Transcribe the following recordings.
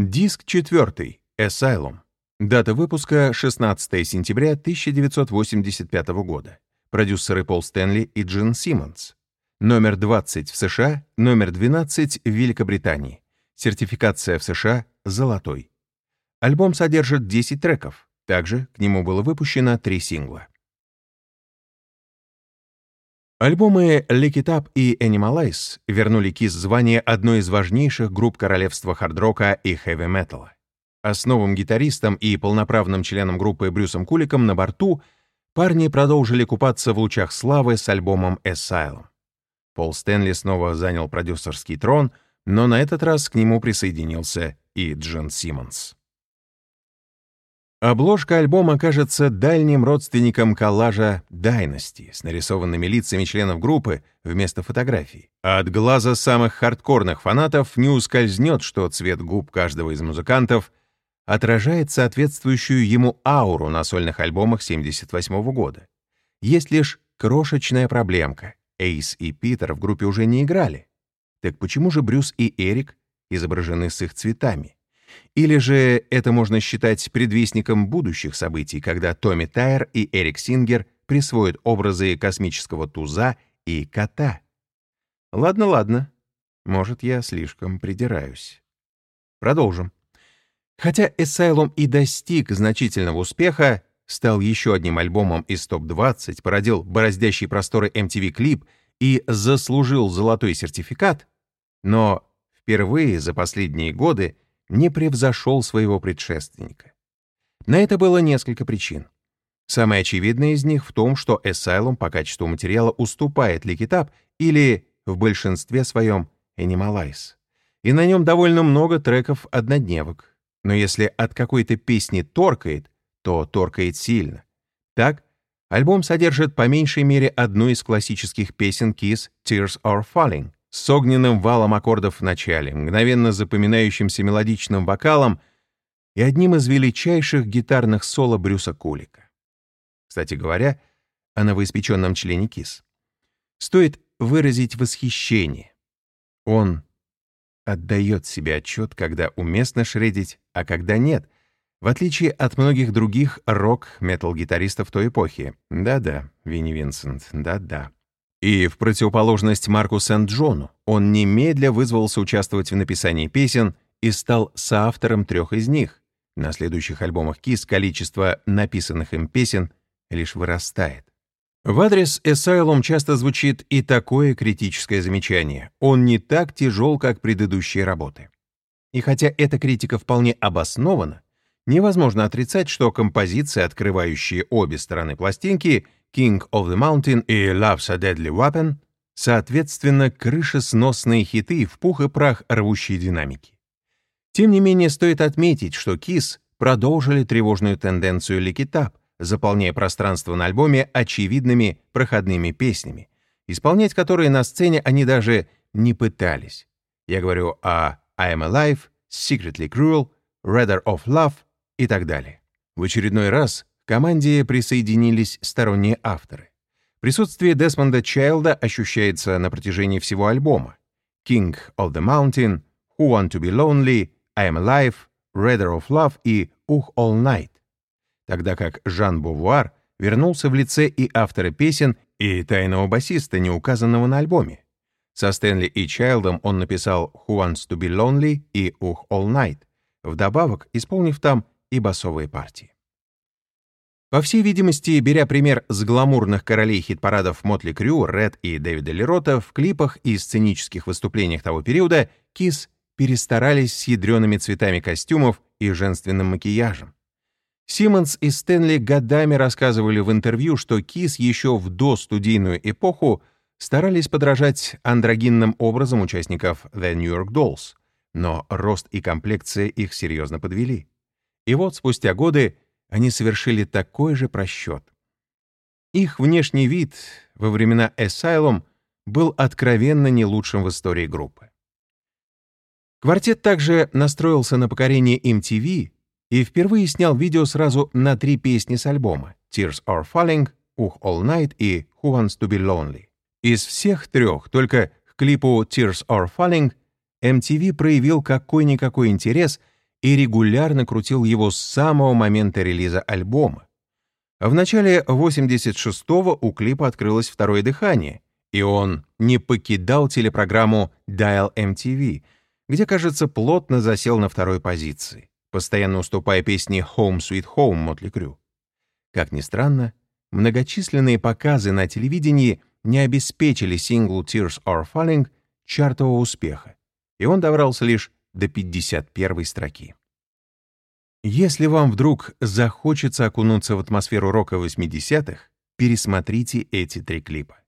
Диск четвертый. Asylum. Дата выпуска 16 сентября 1985 года. Продюсеры Пол Стэнли и Джин Симмонс. Номер 20 в США, номер 12 в Великобритании. Сертификация в США «Золотой». Альбом содержит 10 треков. Также к нему было выпущено три сингла. Альбомы Lick It и Animalize вернули Kiss звание одной из важнейших групп королевства хард-рока и хэви-металла. А с новым гитаристом и полноправным членом группы Брюсом Куликом на борту парни продолжили купаться в лучах славы с альбомом Asylum. Пол Стэнли снова занял продюсерский трон, но на этот раз к нему присоединился и Джон Симмонс. Обложка альбома кажется дальним родственником коллажа «Дайности» с нарисованными лицами членов группы вместо фотографий. От глаза самых хардкорных фанатов не ускользнет, что цвет губ каждого из музыкантов отражает соответствующую ему ауру на сольных альбомах 78 года. Есть лишь крошечная проблемка. Эйс и Питер в группе уже не играли. Так почему же Брюс и Эрик изображены с их цветами? Или же это можно считать предвестником будущих событий, когда Томми Тайер и Эрик Сингер присвоят образы космического туза и кота? Ладно, ладно. Может, я слишком придираюсь. Продолжим. Хотя Asylum и достиг значительного успеха, стал еще одним альбомом из топ-20, породил бороздящие просторы MTV клип и заслужил золотой сертификат, но впервые за последние годы не превзошел своего предшественника. На это было несколько причин. Самая очевидная из них в том, что Asylum по качеству материала уступает Lick или, в большинстве своем, Animalize. И на нем довольно много треков-однодневок. Но если от какой-то песни торкает, то торкает сильно. Так, альбом содержит по меньшей мере одну из классических песен Kiss «Tears Are Falling», с огненным валом аккордов в начале, мгновенно запоминающимся мелодичным вокалом и одним из величайших гитарных соло Брюса Кулика. Кстати говоря, о новоиспеченном члене КИС. Стоит выразить восхищение. Он отдает себе отчет, когда уместно шредить, а когда нет, в отличие от многих других рок-метал-гитаристов той эпохи. Да-да, Винни Винсент, да-да. И в противоположность Марку Сент-Джону он немедля вызвался участвовать в написании песен и стал соавтором трех из них. На следующих альбомах Кис количество написанных им песен лишь вырастает. В адрес Asylum часто звучит и такое критическое замечание. Он не так тяжел, как предыдущие работы. И хотя эта критика вполне обоснована, невозможно отрицать, что композиции, открывающие обе стороны пластинки — King of the Mountain и Love's a Deadly Weapon, соответственно, крышесносные хиты в пух и прах рвущие динамики. Тем не менее, стоит отметить, что Kiss продолжили тревожную тенденцию Lick заполняя пространство на альбоме очевидными проходными песнями, исполнять которые на сцене они даже не пытались. Я говорю о I Am Alive, Secretly Cruel, Rather of Love и так далее. В очередной раз команде присоединились сторонние авторы. Присутствие Десмонда Чайлда ощущается на протяжении всего альбома. King of the Mountain, Who Want to Be Lonely, I Am Alive, Rather of Love и Uh All Night. Тогда как Жан Бовуар вернулся в лице и автора песен, и тайного басиста, не указанного на альбоме. Со Стэнли и Чайлдом он написал Who Wants to Be Lonely и Uh All Night, вдобавок исполнив там и басовые партии. По всей видимости, беря пример с гламурных королей хит-парадов Мотли Крю, Ред и Дэвида Лерота, в клипах и сценических выступлениях того периода Кис перестарались с ядреными цветами костюмов и женственным макияжем. Симмонс и Стэнли годами рассказывали в интервью, что Кис еще в достудийную эпоху старались подражать андрогинным образом участников The New York Dolls, но рост и комплекция их серьезно подвели. И вот спустя годы они совершили такой же просчет. Их внешний вид во времена Asylum был откровенно не лучшим в истории группы. Квартет также настроился на покорение MTV и впервые снял видео сразу на три песни с альбома «Tears Are Falling», «Uh All Night» и «Who Wants to Be Lonely». Из всех трех только к клипу «Tears Are Falling» MTV проявил какой-никакой интерес и регулярно крутил его с самого момента релиза альбома. В начале 86-го у клипа открылось второе дыхание, и он не покидал телепрограмму Dial MTV, где, кажется, плотно засел на второй позиции, постоянно уступая песне Home Sweet Home Мотли Крю. Как ни странно, многочисленные показы на телевидении не обеспечили синглу Tears Are Falling чартового успеха, и он добрался лишь до 51 строки. Если вам вдруг захочется окунуться в атмосферу рока 80-х, пересмотрите эти три клипа.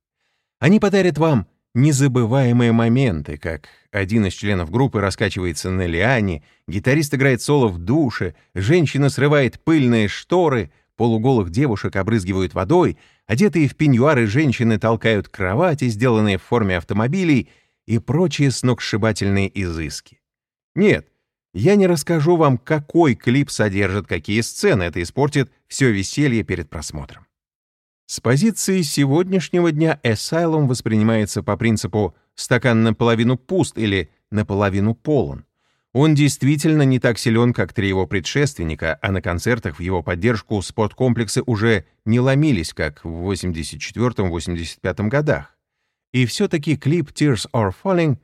Они подарят вам незабываемые моменты, как один из членов группы раскачивается на лиане, гитарист играет соло в душе, женщина срывает пыльные шторы, полуголых девушек обрызгивают водой, одетые в пеньюары женщины толкают кровати, сделанные в форме автомобилей, и прочие сногсшибательные изыски. Нет, я не расскажу вам, какой клип содержит какие сцены, это испортит все веселье перед просмотром. С позиции сегодняшнего дня Asylum воспринимается по принципу «стакан наполовину пуст» или «наполовину полон». Он действительно не так силен, как три его предшественника, а на концертах в его поддержку спорткомплексы уже не ломились, как в 84-85 годах. И все-таки клип «Tears Are Falling»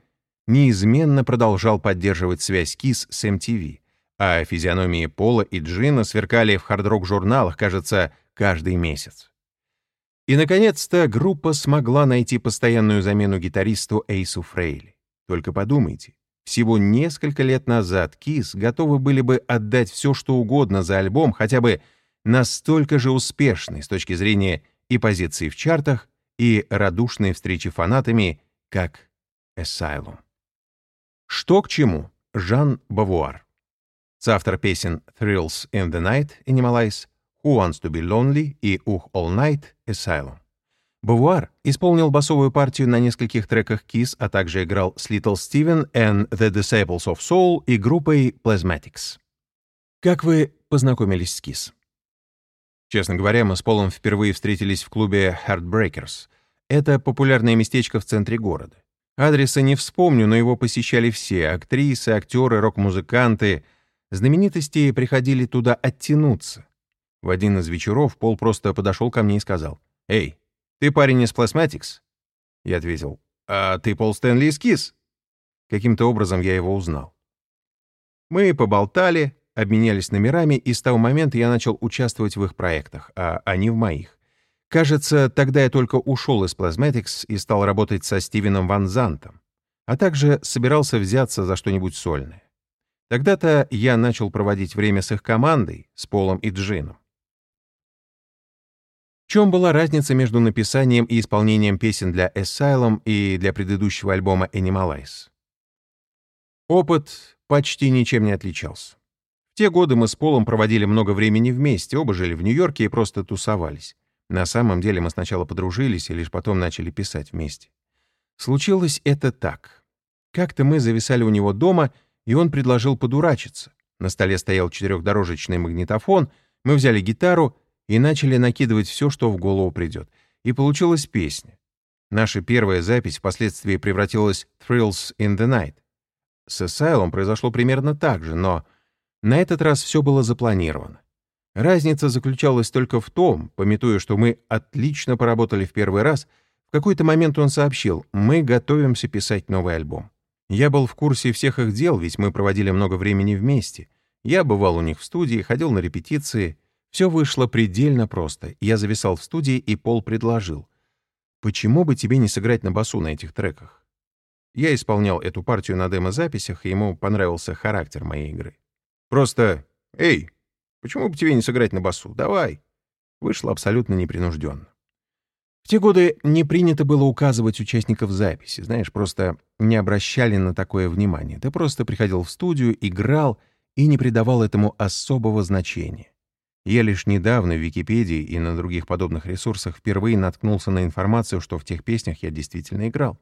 неизменно продолжал поддерживать связь Кис с MTV, а физиономии Пола и Джина сверкали в хард-рок-журналах, кажется, каждый месяц. И, наконец-то, группа смогла найти постоянную замену гитаристу Эйсу Фрейли. Только подумайте, всего несколько лет назад Кис готовы были бы отдать все, что угодно за альбом, хотя бы настолько же успешный с точки зрения и позиции в чартах, и радушной встречи фанатами, как Asylum. Что к чему? Жан Бавуар. Соавтор песен «Thrills in the Night» Animalize, «Who Wants to be Lonely» и «Ух All Night» Asylum. Бавуар исполнил басовую партию на нескольких треках Kiss, а также играл с Little Steven and the Disciples of Soul и группой Plasmatics. Как вы познакомились с Kiss? Честно говоря, мы с Полом впервые встретились в клубе Heartbreakers. Это популярное местечко в центре города. Адреса не вспомню, но его посещали все — актрисы, актеры, рок-музыканты. Знаменитости приходили туда оттянуться. В один из вечеров Пол просто подошел ко мне и сказал, «Эй, ты парень из Plasmatics?» Я ответил, «А ты Пол Стэнли из Кис?» Каким-то образом я его узнал. Мы поболтали, обменялись номерами, и с того момента я начал участвовать в их проектах, а они в моих. Кажется, тогда я только ушел из Plasmatics и стал работать со Стивеном Ван Зантом, а также собирался взяться за что-нибудь сольное. Тогда-то я начал проводить время с их командой, с Полом и Джином. В чем была разница между написанием и исполнением песен для Asylum и для предыдущего альбома Animalize? Опыт почти ничем не отличался. В те годы мы с Полом проводили много времени вместе, оба жили в Нью-Йорке и просто тусовались. На самом деле мы сначала подружились и лишь потом начали писать вместе. Случилось это так. Как-то мы зависали у него дома, и он предложил подурачиться. На столе стоял четырехдорожечный магнитофон, мы взяли гитару и начали накидывать все, что в голову придет. И получилась песня. Наша первая запись впоследствии превратилась в «Thrills in the Night». С Asylum произошло примерно так же, но на этот раз все было запланировано. Разница заключалась только в том, пометуя, что мы отлично поработали в первый раз, в какой-то момент он сообщил, мы готовимся писать новый альбом. Я был в курсе всех их дел, ведь мы проводили много времени вместе. Я бывал у них в студии, ходил на репетиции. Все вышло предельно просто. Я зависал в студии, и Пол предложил. «Почему бы тебе не сыграть на басу на этих треках?» Я исполнял эту партию на демозаписях, и ему понравился характер моей игры. Просто «Эй, Почему бы тебе не сыграть на басу? Давай!» Вышло абсолютно непринужденно. В те годы не принято было указывать участников записи, знаешь, просто не обращали на такое внимание. Ты просто приходил в студию, играл и не придавал этому особого значения. Я лишь недавно в Википедии и на других подобных ресурсах впервые наткнулся на информацию, что в тех песнях я действительно играл.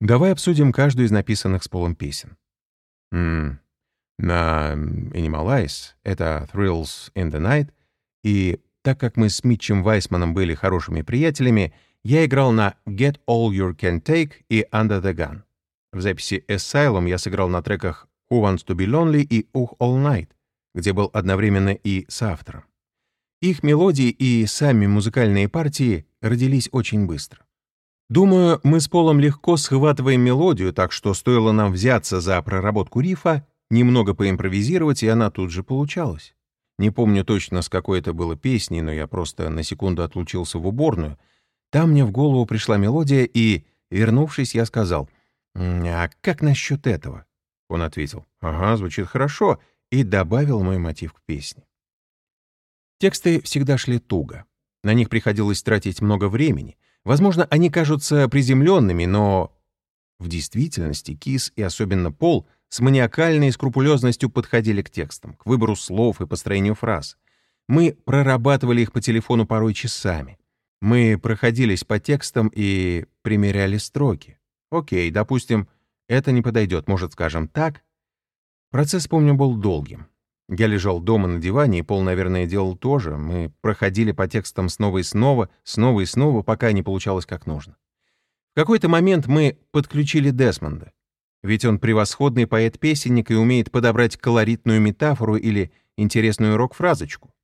Давай обсудим каждую из написанных с полом песен. М на Animalize, это Thrills in the Night, и так как мы с Митчем Вайсманом были хорошими приятелями, я играл на Get All You Can Take и Under the Gun. В записи Asylum я сыграл на треках «Who Wants to Be Lonely» и «Uh All Night», где был одновременно и соавтором. Их мелодии и сами музыкальные партии родились очень быстро. Думаю, мы с Полом легко схватываем мелодию, так что стоило нам взяться за проработку рифа, немного поимпровизировать, и она тут же получалась. Не помню точно, с какой это было песней, но я просто на секунду отлучился в уборную. Там мне в голову пришла мелодия, и, вернувшись, я сказал, «А как насчет этого?» Он ответил, «Ага, звучит хорошо», и добавил мой мотив к песне. Тексты всегда шли туго. На них приходилось тратить много времени. Возможно, они кажутся приземленными, но в действительности Кис и особенно Пол с маниакальной скрупулезностью подходили к текстам, к выбору слов и построению фраз. Мы прорабатывали их по телефону порой часами. Мы проходились по текстам и примеряли строки. Окей, допустим, это не подойдет, может, скажем так. Процесс, помню, был долгим. Я лежал дома на диване, и Пол, наверное, делал то же. Мы проходили по текстам снова и снова, снова и снова, пока не получалось как нужно. В какой-то момент мы подключили Десмонда. Ведь он превосходный поэт-песенник и умеет подобрать колоритную метафору или интересную рок-фразочку.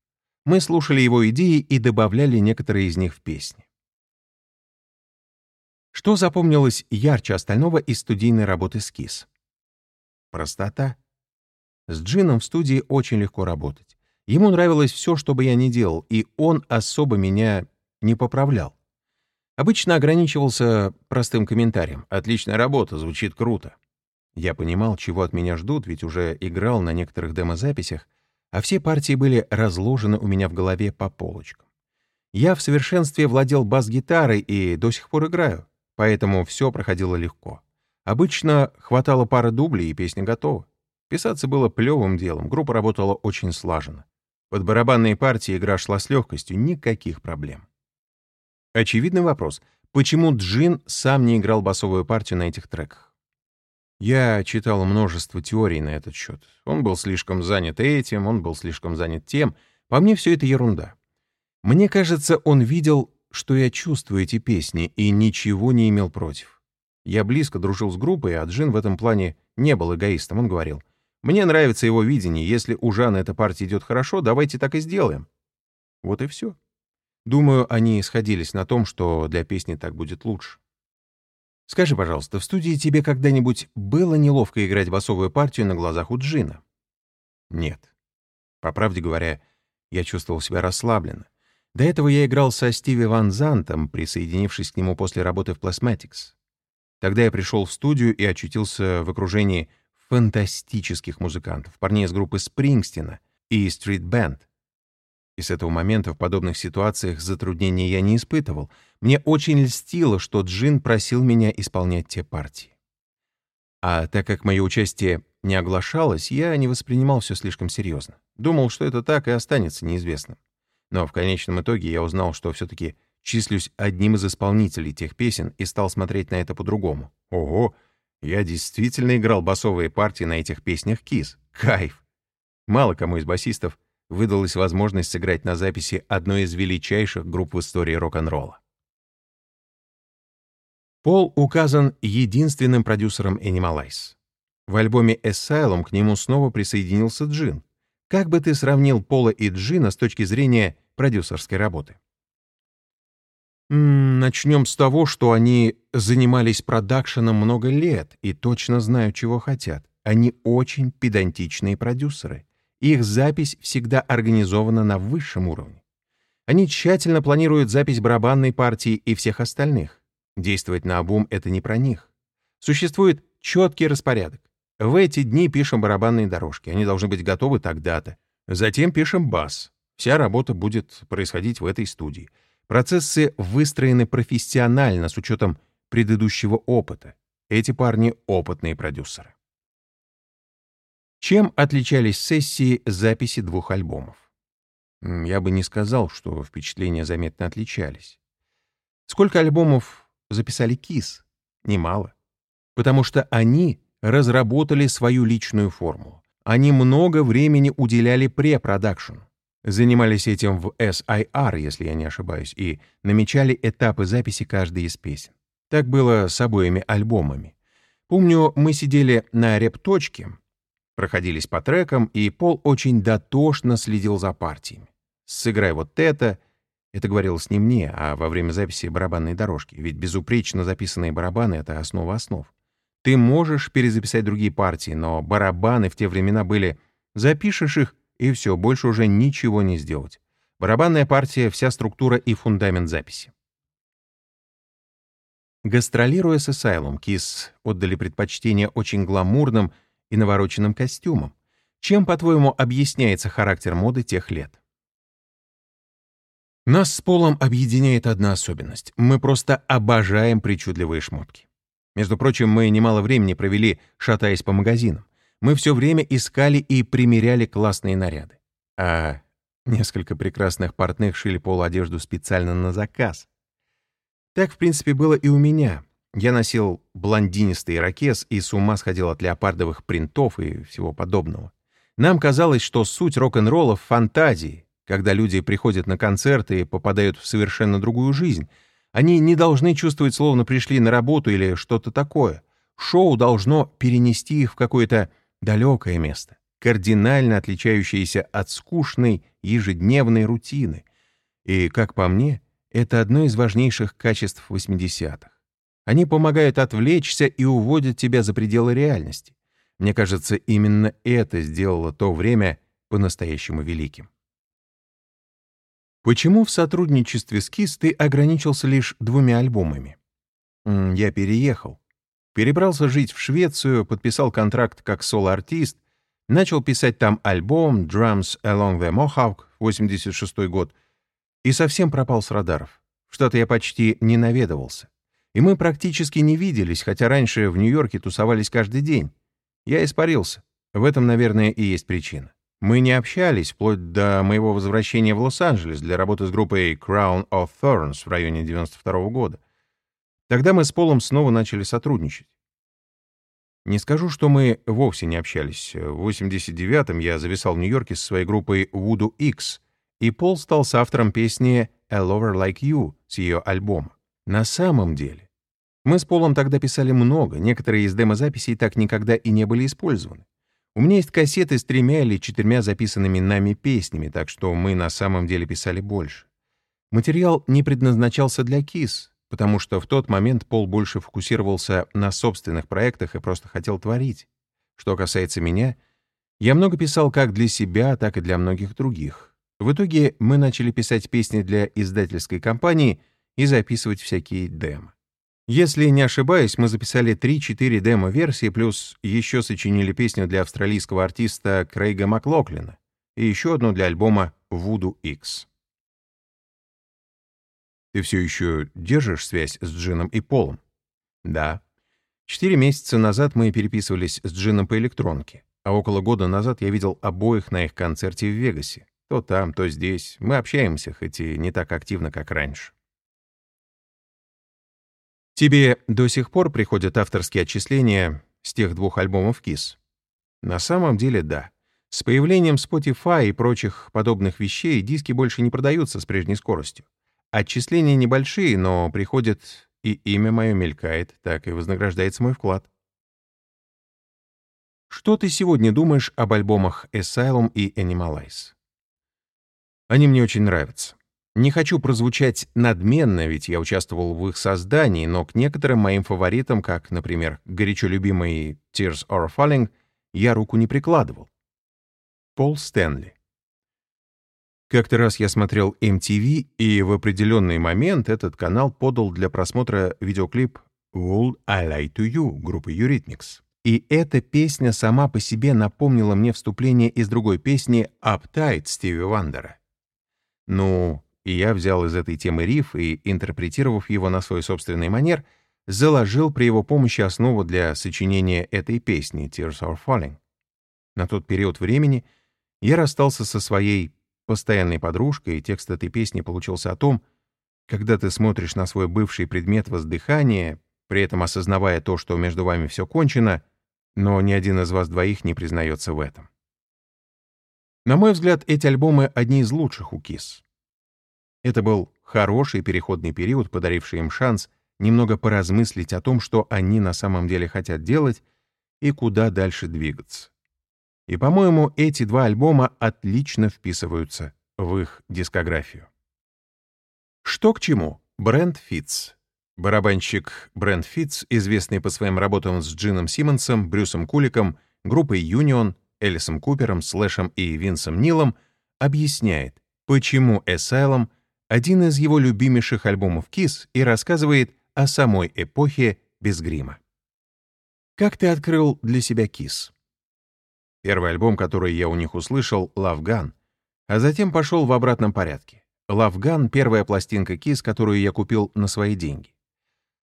Мы слушали его идеи и добавляли некоторые из них в песни. Что запомнилось ярче остального из студийной работы «Скиз»? Простота. С Джином в студии очень легко работать. Ему нравилось все, что бы я ни делал, и он особо меня не поправлял. Обычно ограничивался простым комментарием. «Отличная работа, звучит круто». Я понимал, чего от меня ждут, ведь уже играл на некоторых демозаписях, а все партии были разложены у меня в голове по полочкам. Я в совершенстве владел бас-гитарой и до сих пор играю, поэтому все проходило легко. Обычно хватало пары дублей, и песня готова. Писаться было плевым делом, группа работала очень слаженно. Под барабанные партии игра шла с легкостью, никаких проблем. Очевидный вопрос, почему Джин сам не играл басовую партию на этих треках? Я читал множество теорий на этот счет. Он был слишком занят этим, он был слишком занят тем. По мне все это ерунда. Мне кажется, он видел, что я чувствую эти песни, и ничего не имел против. Я близко дружил с группой, а Джин в этом плане не был эгоистом. Он говорил — мне нравится его видение. Если у Жана эта партия идет хорошо, давайте так и сделаем. Вот и все. Думаю, они сходились на том, что для песни так будет лучше. Скажи, пожалуйста, в студии тебе когда-нибудь было неловко играть басовую партию на глазах у Джина? Нет. По правде говоря, я чувствовал себя расслабленно. До этого я играл со Стиви Ван Зантом, присоединившись к нему после работы в Plasmatics. Тогда я пришел в студию и очутился в окружении фантастических музыкантов, парней из группы Спрингстина и Street Band. И с этого момента в подобных ситуациях затруднений я не испытывал. Мне очень льстило, что Джин просил меня исполнять те партии. А так как мое участие не оглашалось, я не воспринимал все слишком серьезно. Думал, что это так и останется неизвестным. Но в конечном итоге я узнал, что все-таки числюсь одним из исполнителей тех песен и стал смотреть на это по-другому. Ого, я действительно играл басовые партии на этих песнях Кис. Кайф! Мало кому из басистов выдалась возможность сыграть на записи одной из величайших групп в истории рок-н-ролла. Пол указан единственным продюсером Animalize. В альбоме Asylum к нему снова присоединился Джин. Как бы ты сравнил Пола и Джина с точки зрения продюсерской работы? Начнем с того, что они занимались продакшеном много лет и точно знают, чего хотят. Они очень педантичные продюсеры. Их запись всегда организована на высшем уровне. Они тщательно планируют запись барабанной партии и всех остальных. Действовать на обум — это не про них. Существует четкий распорядок. В эти дни пишем барабанные дорожки, они должны быть готовы тогда-то. Затем пишем бас. Вся работа будет происходить в этой студии — Процессы выстроены профессионально с учетом предыдущего опыта. Эти парни — опытные продюсеры. Чем отличались сессии записи двух альбомов? Я бы не сказал, что впечатления заметно отличались. Сколько альбомов записали Kiss? Немало. Потому что они разработали свою личную формулу. Они много времени уделяли pre-production занимались этим в SIR, если я не ошибаюсь, и намечали этапы записи каждой из песен. Так было с обоими альбомами. Помню, мы сидели на репточке, проходились по трекам, и Пол очень дотошно следил за партиями. «Сыграй вот это», это говорилось не мне, а во время записи барабанной дорожки, ведь безупречно записанные барабаны — это основа основ. Ты можешь перезаписать другие партии, но барабаны в те времена были «запишешь их, и все, больше уже ничего не сделать». Барабанная партия — вся структура и фундамент записи. Гастролируя с Asylum, Кис отдали предпочтение очень гламурным и навороченным костюмам. Чем, по-твоему, объясняется характер моды тех лет? Нас с Полом объединяет одна особенность. Мы просто обожаем причудливые шмотки. Между прочим, мы немало времени провели, шатаясь по магазинам. Мы все время искали и примеряли классные наряды. А Несколько прекрасных портных шили полуодежду специально на заказ. Так, в принципе, было и у меня. Я носил блондинистый ракес и с ума сходил от леопардовых принтов и всего подобного. Нам казалось, что суть рок-н-ролла в фантазии, когда люди приходят на концерты и попадают в совершенно другую жизнь. Они не должны чувствовать, словно пришли на работу или что-то такое. Шоу должно перенести их в какое-то далекое место кардинально отличающиеся от скучной ежедневной рутины. И, как по мне, это одно из важнейших качеств 80-х. Они помогают отвлечься и уводят тебя за пределы реальности. Мне кажется, именно это сделало то время по-настоящему великим. Почему в сотрудничестве с KISS ты ограничился лишь двумя альбомами? Я переехал. Перебрался жить в Швецию, подписал контракт как соло-артист, Начал писать там альбом «Drums Along the Mohawk» 86 год и совсем пропал с радаров. Штаты я почти не наведывался. И мы практически не виделись, хотя раньше в Нью-Йорке тусовались каждый день. Я испарился. В этом, наверное, и есть причина. Мы не общались вплоть до моего возвращения в Лос-Анджелес для работы с группой Crown of Thorns в районе 92 -го года. Тогда мы с Полом снова начали сотрудничать. Не скажу, что мы вовсе не общались. В 89-м я зависал в Нью-Йорке со своей группой Voodoo X, и Пол стал с автором песни «A Lover Like You» с ее альбома. На самом деле, мы с Полом тогда писали много, некоторые из демозаписей так никогда и не были использованы. У меня есть кассеты с тремя или четырьмя записанными нами песнями, так что мы на самом деле писали больше. Материал не предназначался для Кис, потому что в тот момент Пол больше фокусировался на собственных проектах и просто хотел творить. Что касается меня, я много писал как для себя, так и для многих других. В итоге мы начали писать песни для издательской компании и записывать всякие демо. Если не ошибаюсь, мы записали 3-4 демо-версии, плюс еще сочинили песню для австралийского артиста Крейга Маклоклина и еще одну для альбома Voodoo X. Ты все еще держишь связь с Джином и Полом? Да. Четыре месяца назад мы переписывались с Джином по электронке, а около года назад я видел обоих на их концерте в Вегасе. То там, то здесь. Мы общаемся, хоть и не так активно, как раньше. Тебе до сих пор приходят авторские отчисления с тех двух альбомов KISS? На самом деле, да. С появлением Spotify и прочих подобных вещей диски больше не продаются с прежней скоростью. Отчисления небольшие, но приходят, и имя мое мелькает, так и вознаграждается мой вклад. Что ты сегодня думаешь об альбомах Asylum и Animalize? Они мне очень нравятся. Не хочу прозвучать надменно, ведь я участвовал в их создании, но к некоторым моим фаворитам, как, например, горячо любимый Tears Are Falling, я руку не прикладывал. Пол Стэнли. Как-то раз я смотрел MTV, и в определенный момент этот канал подал для просмотра видеоклип «Would I Lie to You» группы Eurythmics. И эта песня сама по себе напомнила мне вступление из другой песни «Uptight» Стиви Вандера. Ну, и я взял из этой темы риф и, интерпретировав его на свой собственный манер, заложил при его помощи основу для сочинения этой песни «Tears Are Falling». На тот период времени я расстался со своей постоянной подружкой, и текст этой песни получился о том, когда ты смотришь на свой бывший предмет воздыхания, при этом осознавая то, что между вами все кончено, но ни один из вас двоих не признается в этом. На мой взгляд, эти альбомы одни из лучших у Kiss. Это был хороший переходный период, подаривший им шанс немного поразмыслить о том, что они на самом деле хотят делать и куда дальше двигаться. И, по-моему, эти два альбома отлично вписываются в их дискографию. Что к чему? Брент Фитц. Барабанщик Брент Фитц, известный по своим работам с Джином Симмонсом, Брюсом Куликом, группой Юнион, Элисом Купером, Слэшем и Винсом Нилом, объясняет, почему Asylum — один из его любимейших альбомов Kiss и рассказывает о самой эпохе без грима. Как ты открыл для себя Kiss? Первый альбом, который я у них услышал, Love Gun, а затем пошел в обратном порядке. Love Gun — первая пластинка Kiss, которую я купил на свои деньги.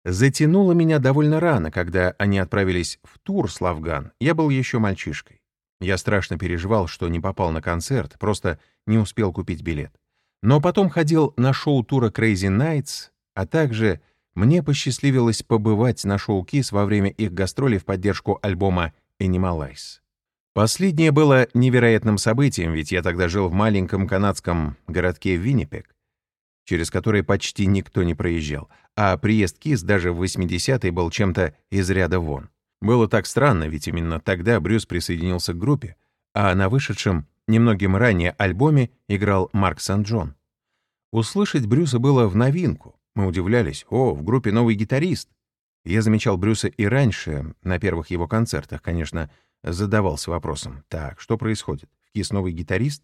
Затянуло меня довольно рано, когда они отправились в тур с Love Gun, я был еще мальчишкой. Я страшно переживал, что не попал на концерт, просто не успел купить билет. Но потом ходил на шоу тура Crazy Nights, а также мне посчастливилось побывать на шоу Kiss во время их гастролей в поддержку альбома Animalize. Последнее было невероятным событием, ведь я тогда жил в маленьком канадском городке Виннипек, через который почти никто не проезжал, а приезд Кис даже в 80-е был чем-то из ряда вон. Было так странно, ведь именно тогда Брюс присоединился к группе, а на вышедшем немногим ранее альбоме играл Марк Сан-Джон. Услышать Брюса было в новинку. Мы удивлялись, о, в группе новый гитарист. Я замечал Брюса и раньше, на первых его концертах, конечно, задавался вопросом, так, что происходит? В КИС новый гитарист?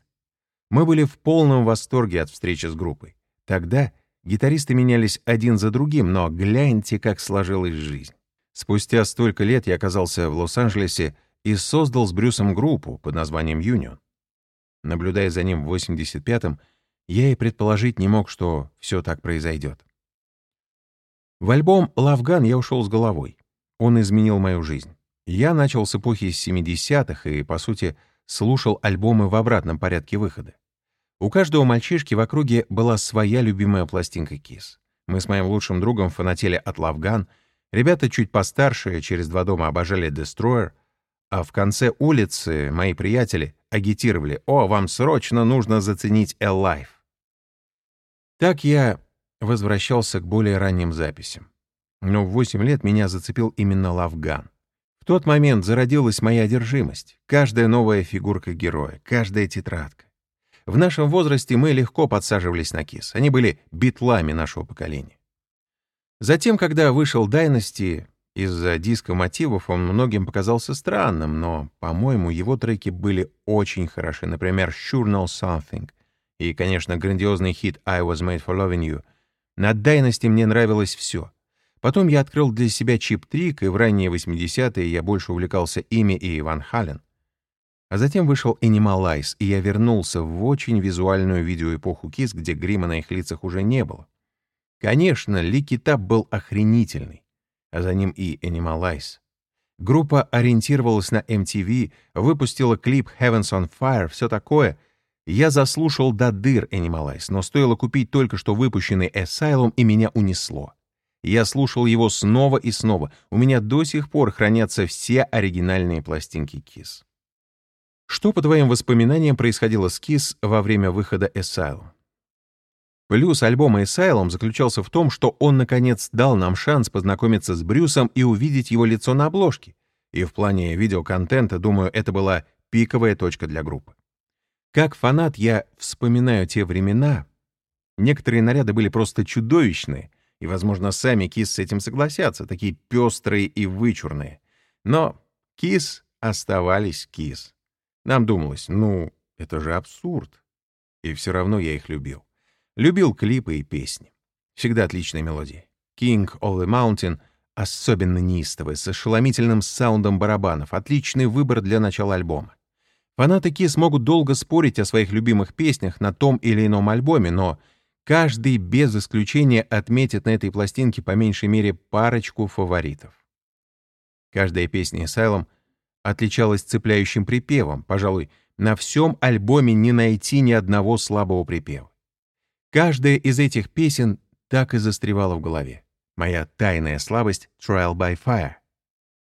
Мы были в полном восторге от встречи с группой. Тогда гитаристы менялись один за другим, но гляньте, как сложилась жизнь. Спустя столько лет я оказался в Лос-Анджелесе и создал с Брюсом группу под названием «Юнион». Наблюдая за ним в 85-м, я и предположить не мог, что все так произойдет. В альбом «Love Gun» я ушел с головой. Он изменил мою жизнь. Я начал с эпохи 70-х и, по сути, слушал альбомы в обратном порядке выхода. У каждого мальчишки в округе была своя любимая пластинка Kiss. Мы с моим лучшим другом фанатели от Gun, ребята чуть постарше, через два дома обожали Destroyer, а в конце улицы мои приятели агитировали «О, вам срочно нужно заценить Alive». Так я возвращался к более ранним записям. Но в 8 лет меня зацепил именно Love Gun тот момент зародилась моя одержимость. Каждая новая фигурка героя, каждая тетрадка. В нашем возрасте мы легко подсаживались на кис. Они были битлами нашего поколения. Затем, когда вышел Dynasty, из-за диска мотивов он многим показался странным, но, по-моему, его треки были очень хороши. Например, Sure Know Something и, конечно, грандиозный хит I Was Made For Loving You. На Dynasty мне нравилось все — Потом я открыл для себя чип-трик, и в ранние 80-е я больше увлекался ими и Ван Хален. А затем вышел Animalize, и я вернулся в очень визуальную видеоэпоху Кис, где грима на их лицах уже не было. Конечно, Лики Тап был охренительный, а за ним и Animalize. Группа ориентировалась на MTV, выпустила клип Heavens on Fire, все такое. Я заслушал до дыр Animalize, но стоило купить только что выпущенный Asylum, и меня унесло. Я слушал его снова и снова. У меня до сих пор хранятся все оригинальные пластинки Kiss. Что, по твоим воспоминаниям, происходило с Kiss во время выхода Asylum? Плюс альбома Asylum заключался в том, что он, наконец, дал нам шанс познакомиться с Брюсом и увидеть его лицо на обложке. И в плане видеоконтента, думаю, это была пиковая точка для группы. Как фанат я вспоминаю те времена. Некоторые наряды были просто чудовищные, и, возможно, сами Кис с этим согласятся, такие пестрые и вычурные. Но Кис оставались Кис. Нам думалось, ну, это же абсурд. И все равно я их любил. Любил клипы и песни. Всегда отличные мелодии. King of the Mountain особенно неистовый, с ошеломительным саундом барабанов. Отличный выбор для начала альбома. Фанаты Кис могут долго спорить о своих любимых песнях на том или ином альбоме, но Каждый без исключения отметит на этой пластинке по меньшей мере парочку фаворитов. Каждая песня Asylum отличалась цепляющим припевом. Пожалуй, на всем альбоме не найти ни одного слабого припева. Каждая из этих песен так и застревала в голове. Моя тайная слабость — Trial by Fire.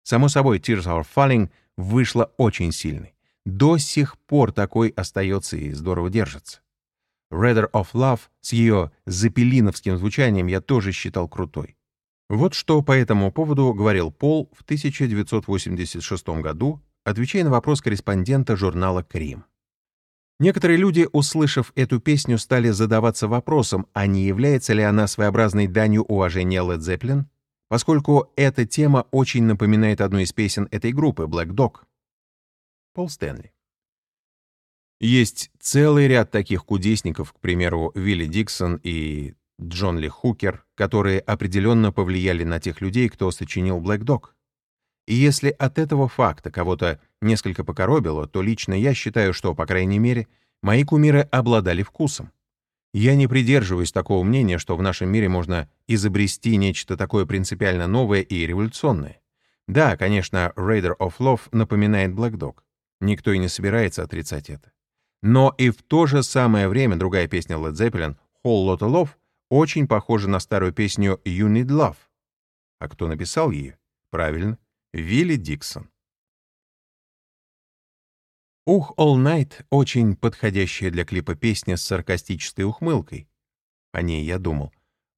Само собой, Tears Are Falling вышла очень сильной. До сих пор такой остается и здорово держится. Rather of Love с ее запелиновским звучанием я тоже считал крутой. Вот что по этому поводу говорил Пол в 1986 году отвечая на вопрос корреспондента журнала «Крим». Некоторые люди, услышав эту песню, стали задаваться вопросом, а не является ли она своеобразной данью уважения Led Zeppelin, поскольку эта тема очень напоминает одну из песен этой группы, Black Dog. Пол Стэнли. Есть целый ряд таких кудесников, к примеру, Вилли Диксон и Джон Ли Хукер, которые определенно повлияли на тех людей, кто сочинил Black Dog. И если от этого факта кого-то несколько покоробило, то лично я считаю, что, по крайней мере, мои кумиры обладали вкусом. Я не придерживаюсь такого мнения, что в нашем мире можно изобрести нечто такое принципиально новое и революционное. Да, конечно, Raider of Love напоминает Black Dog. Никто и не собирается отрицать это. Но и в то же самое время другая песня Led Zeppelin «Whole Lotta Love» очень похожа на старую песню «You Need Love». А кто написал ее? Правильно, Вилли Диксон. «Ух, All Night» — очень подходящая для клипа песня с саркастической ухмылкой. По ней я думал,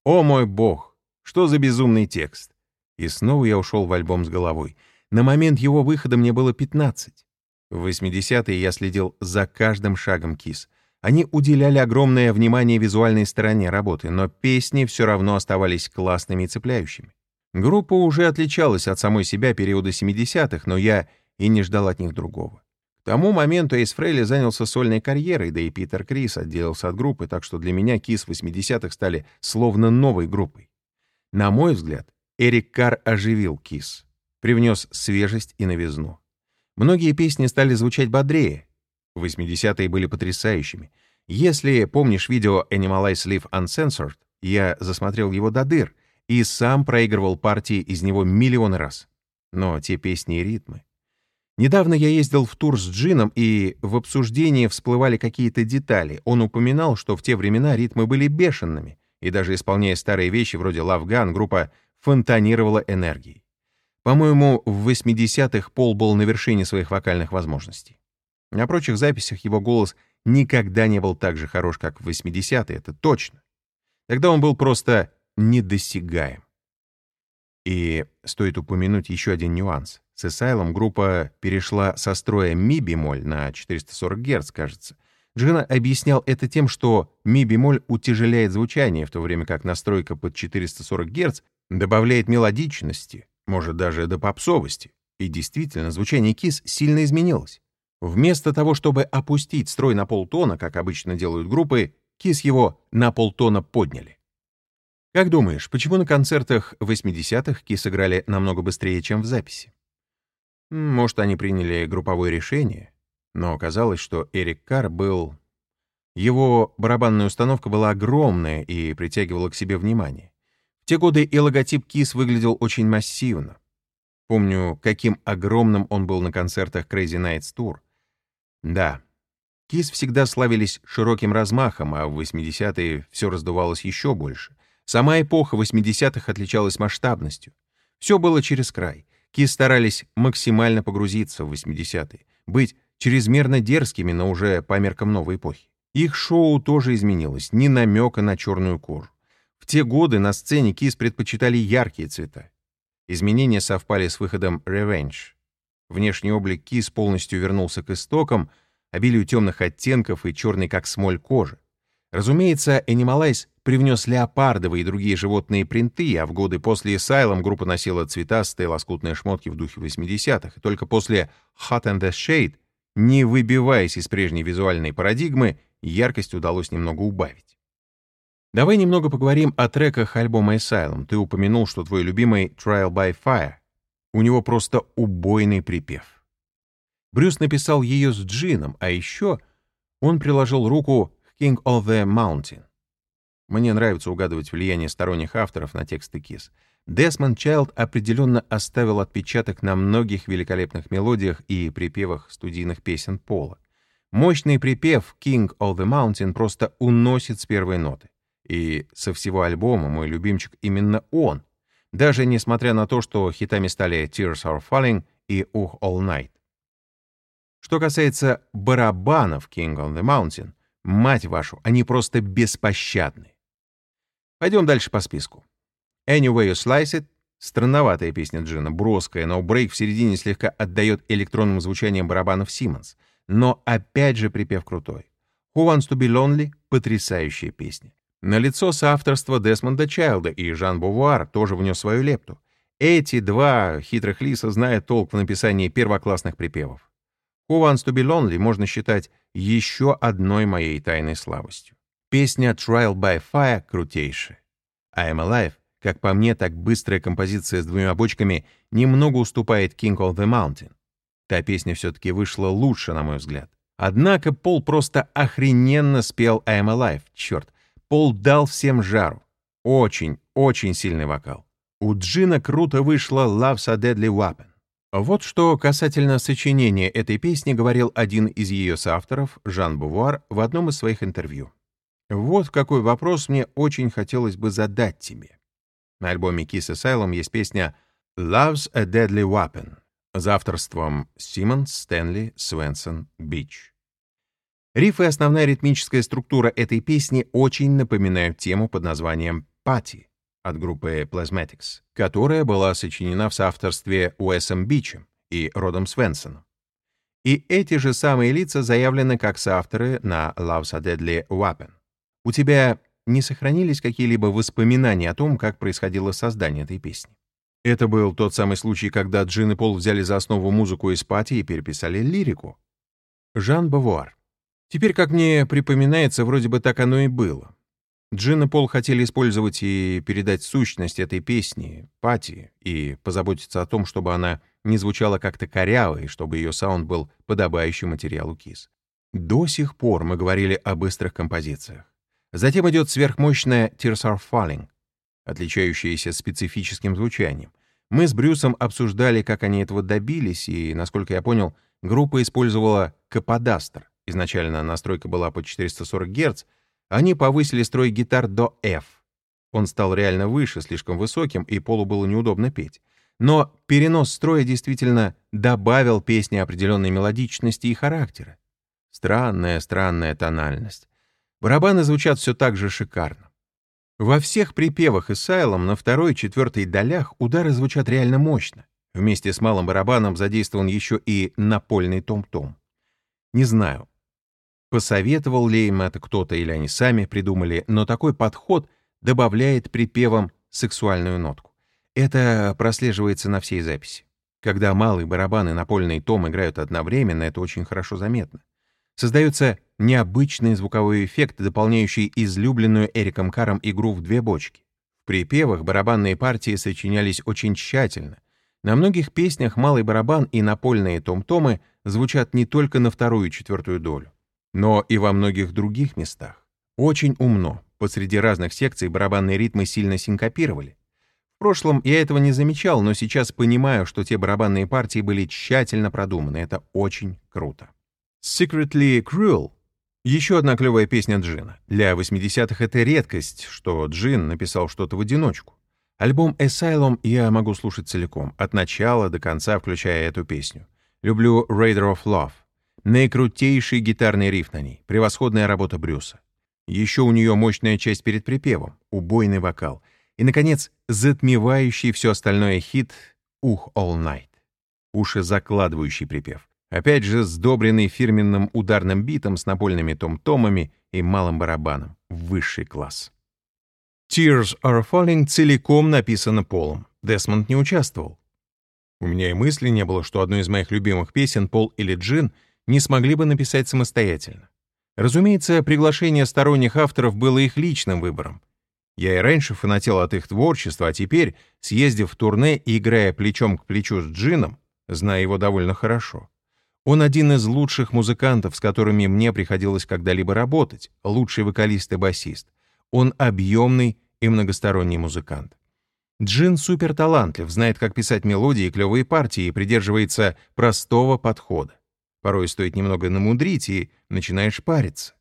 «О мой бог, что за безумный текст!» И снова я ушел в альбом с головой. На момент его выхода мне было 15. В 80-е я следил за каждым шагом Кис. Они уделяли огромное внимание визуальной стороне работы, но песни все равно оставались классными и цепляющими. Группа уже отличалась от самой себя периода 70-х, но я и не ждал от них другого. К тому моменту Эйс Фрейли занялся сольной карьерой, да и Питер Крис отделился от группы, так что для меня Кис 80-х стали словно новой группой. На мой взгляд, Эрик Карр оживил Кис, привнес свежесть и новизну. Многие песни стали звучать бодрее. 80-е были потрясающими. Если помнишь видео Animalize Live Uncensored, я засмотрел его до дыр — и сам проигрывал партии из него миллионы раз. Но те песни и ритмы. Недавно я ездил в тур с Джином, и в обсуждении всплывали какие-то детали. Он упоминал, что в те времена ритмы были бешеными, и даже исполняя старые вещи вроде Gun, группа фонтанировала энергией. По-моему, в 80-х Пол был на вершине своих вокальных возможностей. На прочих записях его голос никогда не был так же хорош, как в 80-е, это точно. Тогда он был просто недосягаем. И стоит упомянуть еще один нюанс. С Asylum группа перешла со строя ми-бемоль на 440 Гц, кажется. Джина объяснял это тем, что ми-бемоль утяжеляет звучание, в то время как настройка под 440 Гц добавляет мелодичности, может даже до попсовости. И действительно, звучание Кис сильно изменилось. Вместо того, чтобы опустить строй на полтона, как обычно делают группы, Кис его на полтона подняли. Как думаешь, почему на концертах 80-х Кис играли намного быстрее, чем в записи? Может, они приняли групповое решение, но оказалось, что Эрик Карр был... Его барабанная установка была огромная и притягивала к себе внимание. В те годы и логотип Кис выглядел очень массивно. Помню, каким огромным он был на концертах Crazy Nights Tour. Да, Кис всегда славились широким размахом, а в 80-е все раздувалось еще больше. Сама эпоха 80-х отличалась масштабностью. Все было через край. Кис старались максимально погрузиться в 80-е, быть чрезмерно дерзкими, но уже по меркам новой эпохи. Их шоу тоже изменилось, ни намека на черную кожу. В те годы на сцене Кис предпочитали яркие цвета. Изменения совпали с выходом Revenge. Внешний облик Кис полностью вернулся к истокам, обилию темных оттенков и черной как смоль кожи. Разумеется, Animalize привнес леопардовые и другие животные принты, а в годы после Asylum группа носила цветастые лоскутные шмотки в духе 80-х, и только после Hot and the Shade, не выбиваясь из прежней визуальной парадигмы, яркость удалось немного убавить. Давай немного поговорим о треках альбома Asylum. Ты упомянул, что твой любимый Trial by Fire. У него просто убойный припев. Брюс написал ее с Джином, а еще он приложил руку King of the Mountain. Мне нравится угадывать влияние сторонних авторов на тексты Кис. Десмонд Чайлд определенно оставил отпечаток на многих великолепных мелодиях и припевах студийных песен Пола. Мощный припев «King of the Mountain» просто уносит с первой ноты. И со всего альбома мой любимчик именно он, даже несмотря на то, что хитами стали «Tears Are Falling» и «Uh All Night». Что касается барабанов «King of the Mountain», мать вашу, они просто беспощадны. Пойдем дальше по списку. Anyway You Slice It, Странноватая песня Джина, броская, но брейк в середине слегка отдает электронным звучанием барабанов Симмонс. Но опять же припев крутой. Who Wants to Be Lonely — потрясающая песня. Налицо соавторство Десмонда Чайлда, и Жан Бувуар тоже внес свою лепту. Эти два хитрых лиса знают толк в написании первоклассных припевов. Who Wants to Be Lonely можно считать еще одной моей тайной слабостью. Песня Trial by Fire крутейшая. I'm Alive, как по мне, так быстрая композиция с двумя бочками немного уступает King of the Mountain. Та песня все-таки вышла лучше, на мой взгляд. Однако Пол просто охрененно спел I'm Alive, черт. Пол дал всем жару. Очень, очень сильный вокал. У Джина круто вышла Love's a Deadly Weapon. Вот что касательно сочинения этой песни говорил один из ее соавторов, Жан Бувуар, в одном из своих интервью. «Вот какой вопрос мне очень хотелось бы задать тебе. На альбоме Kiss Asylum есть песня «Love's a Deadly Weapon» за авторством Симмонс, Стэнли, Свенсон, Бич. Риф и основная ритмическая структура этой песни очень напоминают тему под названием «Пати» от группы Plasmatics, которая была сочинена в соавторстве Уэсом Бичем и Родом Свенсоном. И эти же самые лица заявлены как соавторы на Love's a Deadly Weapon. У тебя не сохранились какие-либо воспоминания о том, как происходило создание этой песни? Это был тот самый случай, когда Джин и Пол взяли за основу музыку из Party и переписали лирику. Жан Бавуар. Теперь, как мне припоминается, вроде бы так оно и было. Джин и Пол хотели использовать и передать сущность этой песни, Party, и позаботиться о том, чтобы она не звучала как-то коряво, и чтобы ее саунд был подобающий материалу Kiss. До сих пор мы говорили о быстрых композициях. Затем идет сверхмощная Tears Are Falling, отличающаяся специфическим звучанием. Мы с Брюсом обсуждали, как они этого добились, и, насколько я понял, группа использовала каподастер — изначально настройка была по 440 Гц, они повысили строй гитар до F. Он стал реально выше, слишком высоким, и Полу было неудобно петь. Но перенос строя действительно добавил песне определенной мелодичности и характера. Странная, странная тональность. Барабаны звучат все так же шикарно. Во всех припевах и сайлом на второй и четвертой долях удары звучат реально мощно. Вместе с малым барабаном задействован еще и напольный том-том. Не знаю, Посоветовал ли им это кто-то или они сами придумали, но такой подход добавляет припевам сексуальную нотку. Это прослеживается на всей записи. Когда малые барабаны и напольный том играют одновременно, это очень хорошо заметно. Создается необычный звуковой эффект, дополняющий излюбленную Эриком Каром игру в две бочки. В припевах барабанные партии сочинялись очень тщательно. На многих песнях малый барабан и напольные том-томы звучат не только на вторую и четвертую долю но и во многих других местах. Очень умно. Посреди разных секций барабанные ритмы сильно синкопировали. В прошлом я этого не замечал, но сейчас понимаю, что те барабанные партии были тщательно продуманы. Это очень круто. Secretly Cruel — еще одна клевая песня Джина. Для 80-х это редкость, что Джин написал что-то в одиночку. Альбом Asylum я могу слушать целиком, от начала до конца, включая эту песню. Люблю Raider of Love. Наикрутейший гитарный риф на ней, превосходная работа Брюса. Еще у нее мощная часть перед припевом, убойный вокал. И, наконец, затмевающий все остальное хит «Ух All Night». Уши закладывающий припев. Опять же, сдобренный фирменным ударным битом с напольными том-томами и малым барабаном. Высший класс. «Tears are falling» целиком написано Полом. Десмонд не участвовал. У меня и мысли не было, что одной из моих любимых песен Пол или Джин — не смогли бы написать самостоятельно. Разумеется, приглашение сторонних авторов было их личным выбором. Я и раньше фанател от их творчества, а теперь, съездив в турне и играя плечом к плечу с Джином, зная его довольно хорошо. Он один из лучших музыкантов, с которыми мне приходилось когда-либо работать, лучший вокалист и басист. Он объемный и многосторонний музыкант. Джин супер талантлив, знает, как писать мелодии и клевые партии и придерживается простого подхода. Порой стоит немного намудрить, и начинаешь париться.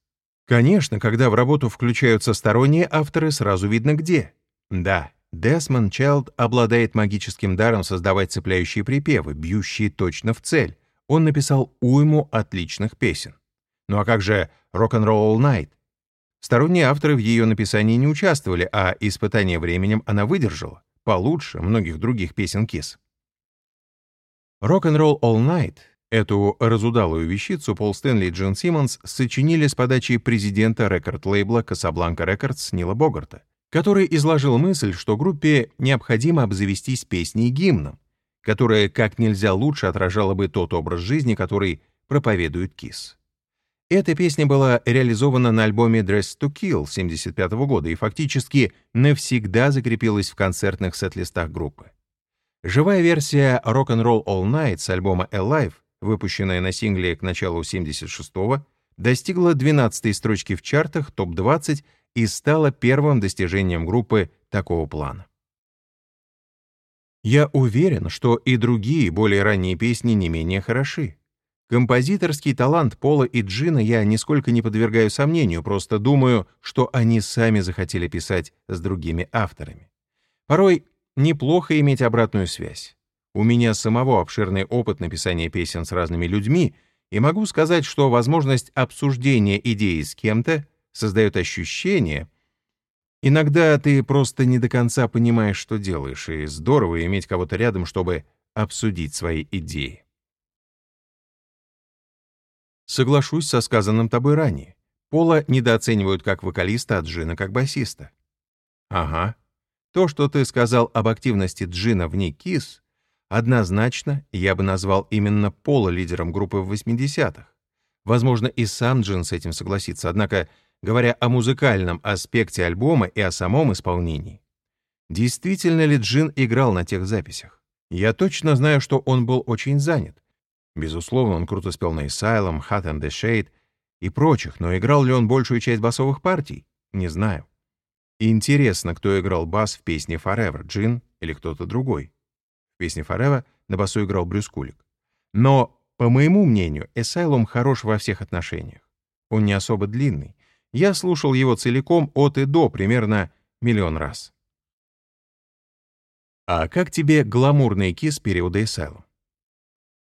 Конечно, когда в работу включаются сторонние авторы, сразу видно где. Да, Десмонд Чайлд обладает магическим даром создавать цепляющие припевы, бьющие точно в цель. Он написал уйму отличных песен. Ну а как же «Rock'n'Roll All Night»? Сторонние авторы в ее написании не участвовали, а испытание временем она выдержала. получше многих других песен Kiss. «Rock and Roll All Nite» Эту разудалую вещицу Пол Стэнли и Джин Симмонс сочинили с подачи президента рекорд-лейбла «Casablanca Records» Нила Богарта, который изложил мысль, что группе необходимо обзавестись песней-гимном, которая как нельзя лучше отражала бы тот образ жизни, который проповедует Kiss. Эта песня была реализована на альбоме Dressed to Kill 1975 года и фактически навсегда закрепилась в концертных сет-листах группы. Живая версия Rock'n'Roll All Night с альбома Alive выпущенная на сингле к началу 76-го, достигла 12-й строчки в чартах топ-20 и стала первым достижением группы такого плана. Я уверен, что и другие, более ранние песни не менее хороши. Композиторский талант Пола и Джина я нисколько не подвергаю сомнению, просто думаю, что они сами захотели писать с другими авторами. Порой неплохо иметь обратную связь. У меня самого обширный опыт написания песен с разными людьми, и могу сказать, что возможность обсуждения идеи с кем-то создает ощущение, иногда ты просто не до конца понимаешь, что делаешь, и здорово иметь кого-то рядом, чтобы обсудить свои идеи. Соглашусь со сказанным тобой ранее. Пола недооценивают как вокалиста, а Джина как басиста. Ага. То, что ты сказал об активности Джина вне Кис, Однозначно, я бы назвал именно Пола лидером группы в 80-х. Возможно, и сам Джин с этим согласится, однако, говоря о музыкальном аспекте альбома и о самом исполнении, действительно ли Джин играл на тех записях? Я точно знаю, что он был очень занят. Безусловно, он круто спел на Asylum, Hot and the Shade и прочих, но играл ли он большую часть басовых партий? Не знаю. Интересно, кто играл бас в песне Forever, Джин или кто-то другой. Песне «Forever» на басу играл Брюс Кулик. Но, по моему мнению, Asylum хорош во всех отношениях. Он не особо длинный. Я слушал его целиком от и до примерно миллион раз. А как тебе гламурный Кис периода Asylum?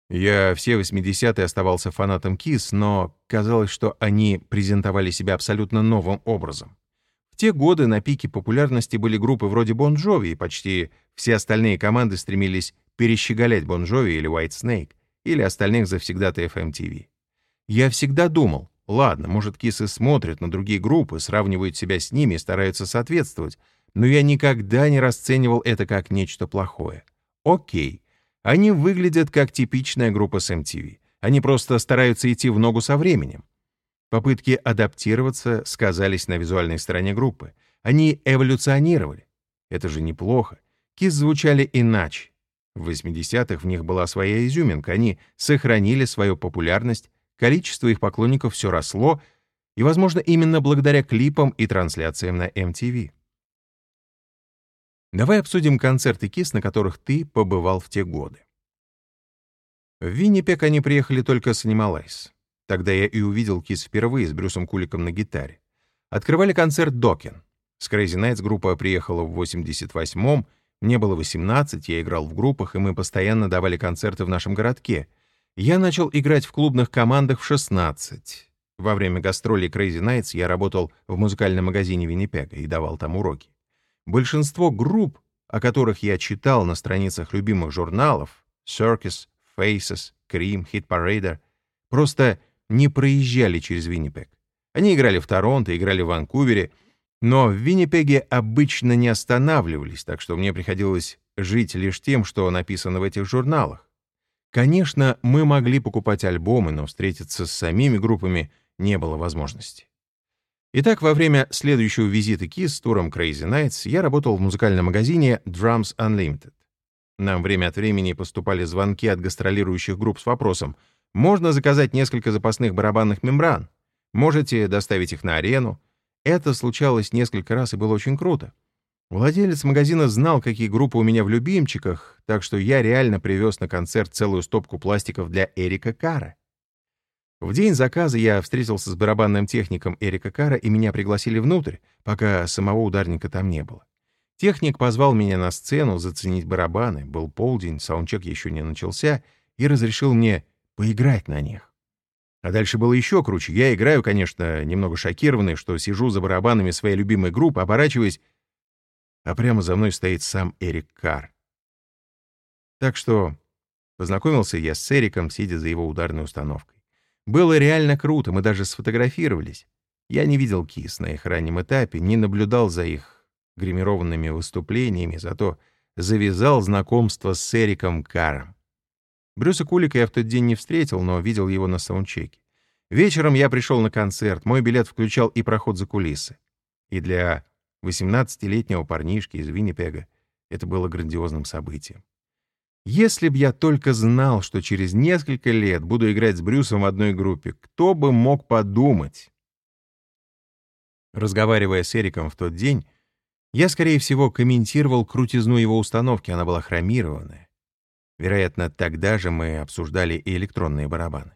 Я все 80-е оставался фанатом Kiss, но казалось, что они презентовали себя абсолютно новым образом. В те годы на пике популярности были группы вроде Бон bon Джови, и почти все остальные команды стремились перещеголять Бон bon Джови или Whitesnake, или остальных завсегдатаев MTV. Я всегда думал, ладно, может, кисы смотрят на другие группы, сравнивают себя с ними и стараются соответствовать, но я никогда не расценивал это как нечто плохое. Окей, они выглядят как типичная группа с MTV. Они просто стараются идти в ногу со временем. Попытки адаптироваться сказались на визуальной стороне группы. Они эволюционировали. Это же неплохо. Кис звучали иначе. В 80-х в них была своя изюминка. Они сохранили свою популярность, количество их поклонников все росло, и, возможно, именно благодаря клипам и трансляциям на MTV. Давай обсудим концерты Кис, на которых ты побывал в те годы. В Виннипек они приехали только с Animalize. Тогда я и увидел Кис впервые с Брюсом Куликом на гитаре. Открывали концерт Докин. С Crazy Nights группа приехала в 88-м, мне было 18, я играл в группах, и мы постоянно давали концерты в нашем городке. Я начал играть в клубных командах в 16. Во время гастролей Crazy Nights я работал в музыкальном магазине Виннипега и давал там уроки. Большинство групп, о которых я читал на страницах любимых журналов Circus, Faces, Cream, Hit Parader, просто не проезжали через Виннипег. Они играли в Торонто, играли в Ванкувере, но в Виннипеге обычно не останавливались, так что мне приходилось жить лишь тем, что написано в этих журналах. Конечно, мы могли покупать альбомы, но встретиться с самими группами не было возможности. Итак, во время следующего визита Kiss с туром Crazy Nights я работал в музыкальном магазине Drums Unlimited. Нам время от времени поступали звонки от гастролирующих групп с вопросом — можно заказать несколько запасных барабанных мембран. Можете доставить их на арену. Это случалось несколько раз и было очень круто. Владелец магазина знал, какие группы у меня в любимчиках, так что я реально привез на концерт целую стопку пластиков для Эрика Кара. В день заказа я встретился с барабанным техником Эрика Кара, и меня пригласили внутрь, пока самого ударника там не было. Техник позвал меня на сцену заценить барабаны, был полдень, саундчек еще не начался, и разрешил мне поиграть на них. А дальше было еще круче. Я играю, конечно, немного шокированный, что сижу за барабанами своей любимой группы, оборачиваясь, а прямо за мной стоит сам Эрик Карр. Так что познакомился я с Эриком, сидя за его ударной установкой. Было реально круто, мы даже сфотографировались. Я не видел кис на их раннем этапе, не наблюдал за их гримированными выступлениями, зато завязал знакомство с Эриком Каром. Брюса Кулика я в тот день не встретил, но видел его на саундчеке. Вечером я пришел на концерт, мой билет включал и проход за кулисы. И для 18-летнего парнишки из Виннипега это было грандиозным событием. Если б я только знал, что через несколько лет буду играть с Брюсом в одной группе, кто бы мог подумать? Разговаривая с Эриком в тот день, я, скорее всего, комментировал крутизну его установки, она была хромированная. Вероятно, тогда же мы обсуждали и электронные барабаны.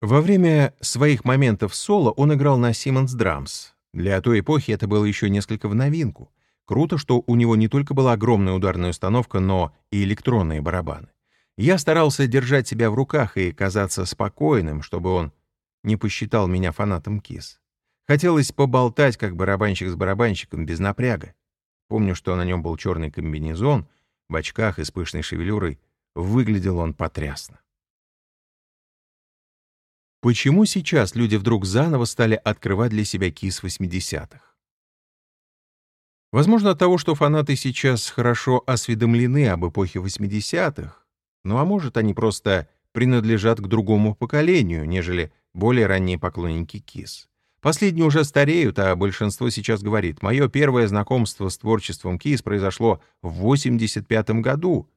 Во время своих моментов соло он играл на Siemens Drums. Для той эпохи это было еще несколько в новинку. Круто, что у него не только была огромная ударная установка, но и электронные барабаны. Я старался держать себя в руках и казаться спокойным, чтобы он не посчитал меня фанатом Кис. Хотелось поболтать, как барабанщик с барабанщиком, без напряга. Помню, что на нем был черный комбинезон, в очках и с пышной шевелюрой. Выглядел он потрясно. Почему сейчас люди вдруг заново стали открывать для себя кис 80-х? Возможно, от того, что фанаты сейчас хорошо осведомлены об эпохе 80-х, ну а может, они просто принадлежат к другому поколению, нежели более ранние поклонники Кис. Последние уже стареют, а большинство сейчас говорит, мое первое знакомство с творчеством Кис произошло в 85 году.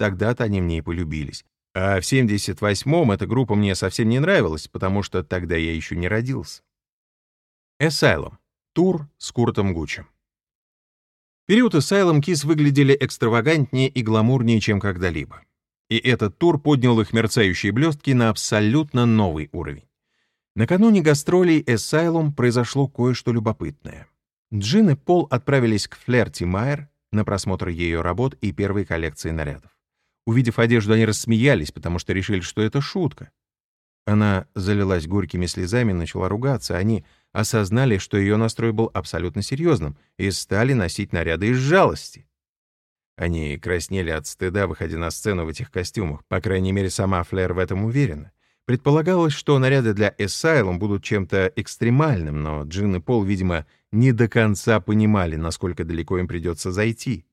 Тогда-то они мне и полюбились. А в 78-м эта группа мне совсем не нравилась, потому что тогда я еще не родился. Asylum. Тур с Куртом Гучем. Период Asylum Kiss выглядели экстравагантнее и гламурнее, чем когда-либо. И этот тур поднял их мерцающие блестки на абсолютно новый уровень. Накануне гастролей Asylum произошло кое-что любопытное. Джин и Пол отправились к Флерти Майер на просмотр ее работ и первой коллекции нарядов. Увидев одежду, они рассмеялись, потому что решили, что это шутка. Она залилась горькими слезами и начала ругаться. Они осознали, что ее настрой был абсолютно серьезным, и стали носить наряды из жалости. Они краснели от стыда, выходя на сцену в этих костюмах. По крайней мере, сама Флэр в этом уверена. Предполагалось, что наряды для Asylum будут чем-то экстремальным, но Джин и Пол, видимо, не до конца понимали, насколько далеко им придется зайти.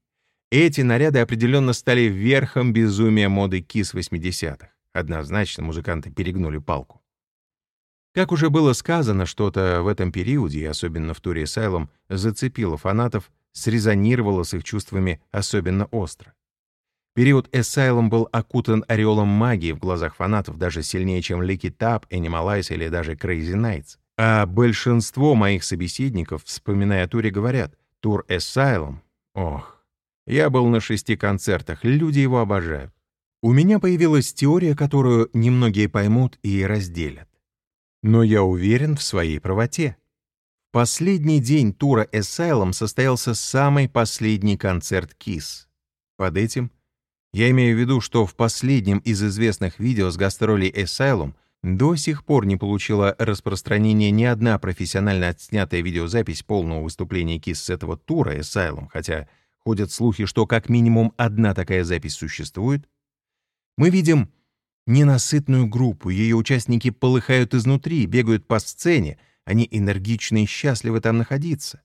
Эти наряды определенно стали верхом безумия моды кис 80-х. Однозначно музыканты перегнули палку. Как уже было сказано, что-то в этом периоде, особенно в туре Asylum, зацепило фанатов, срезонировало с их чувствами особенно остро. Период Asylum был окутан ореолом магии в глазах фанатов даже сильнее, чем It Up, Animalize или даже Crazy Nights. А большинство моих собеседников, вспоминая о туре, говорят, тур Asylum, ох, я был на шести концертах, люди его обожают. У меня появилась теория, которую немногие поймут и разделят. Но я уверен в своей правоте. Последний день тура Asylum состоялся самый последний концерт KISS. Под этим я имею в виду, что в последнем из известных видео с гастролей Asylum до сих пор не получила распространения ни одна профессионально отснятая видеозапись полного выступления KISS с этого тура Asylum, хотя ходят слухи, что как минимум одна такая запись существует, мы видим ненасытную группу, ее участники полыхают изнутри, бегают по сцене, они энергичны и счастливы там находиться.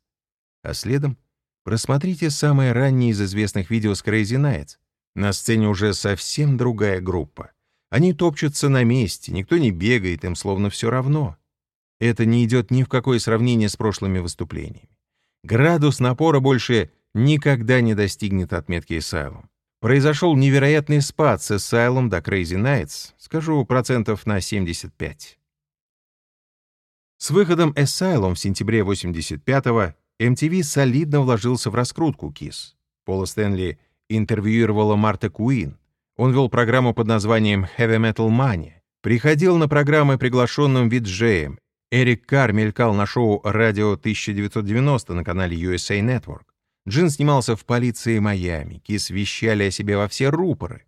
А следом просмотрите самое раннее из известных видео с Crazy Nights. На сцене уже совсем другая группа. Они топчутся на месте, никто не бегает, им словно все равно. Это не идет ни в какое сравнение с прошлыми выступлениями. Градус напора больше никогда не достигнет отметки Asylum. Произошел невероятный спад с Asylum до Crazy Nights, скажу процентов на 75. С выходом Asylum в сентябре 85-го MTV солидно вложился в раскрутку KISS. Пола Стэнли интервьюировала Марта Куин. Он вел программу под названием Heavy Metal Mania. Приходил на программы приглашенным виджеем. Эрик Карр мелькал на шоу «Радио 1990» на канале USA Network. Джин снимался в полиции Майами, Кис вещали о себе во все рупоры.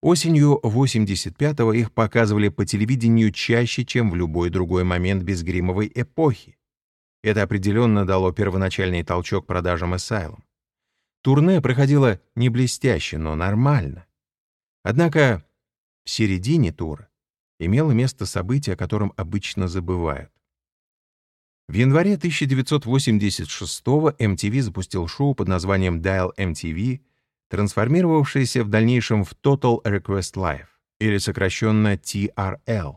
Осенью 85-го их показывали по телевидению чаще, чем в любой другой момент безгримовой эпохи. Это определенно дало первоначальный толчок продажам Asylum. Турне проходило не блестяще, но нормально. Однако в середине тура имело место событие, о котором обычно забывают. В январе 1986-го MTV запустил шоу под названием Dial MTV, трансформировавшееся в дальнейшем в Total Request Live, или сокращенно TRL.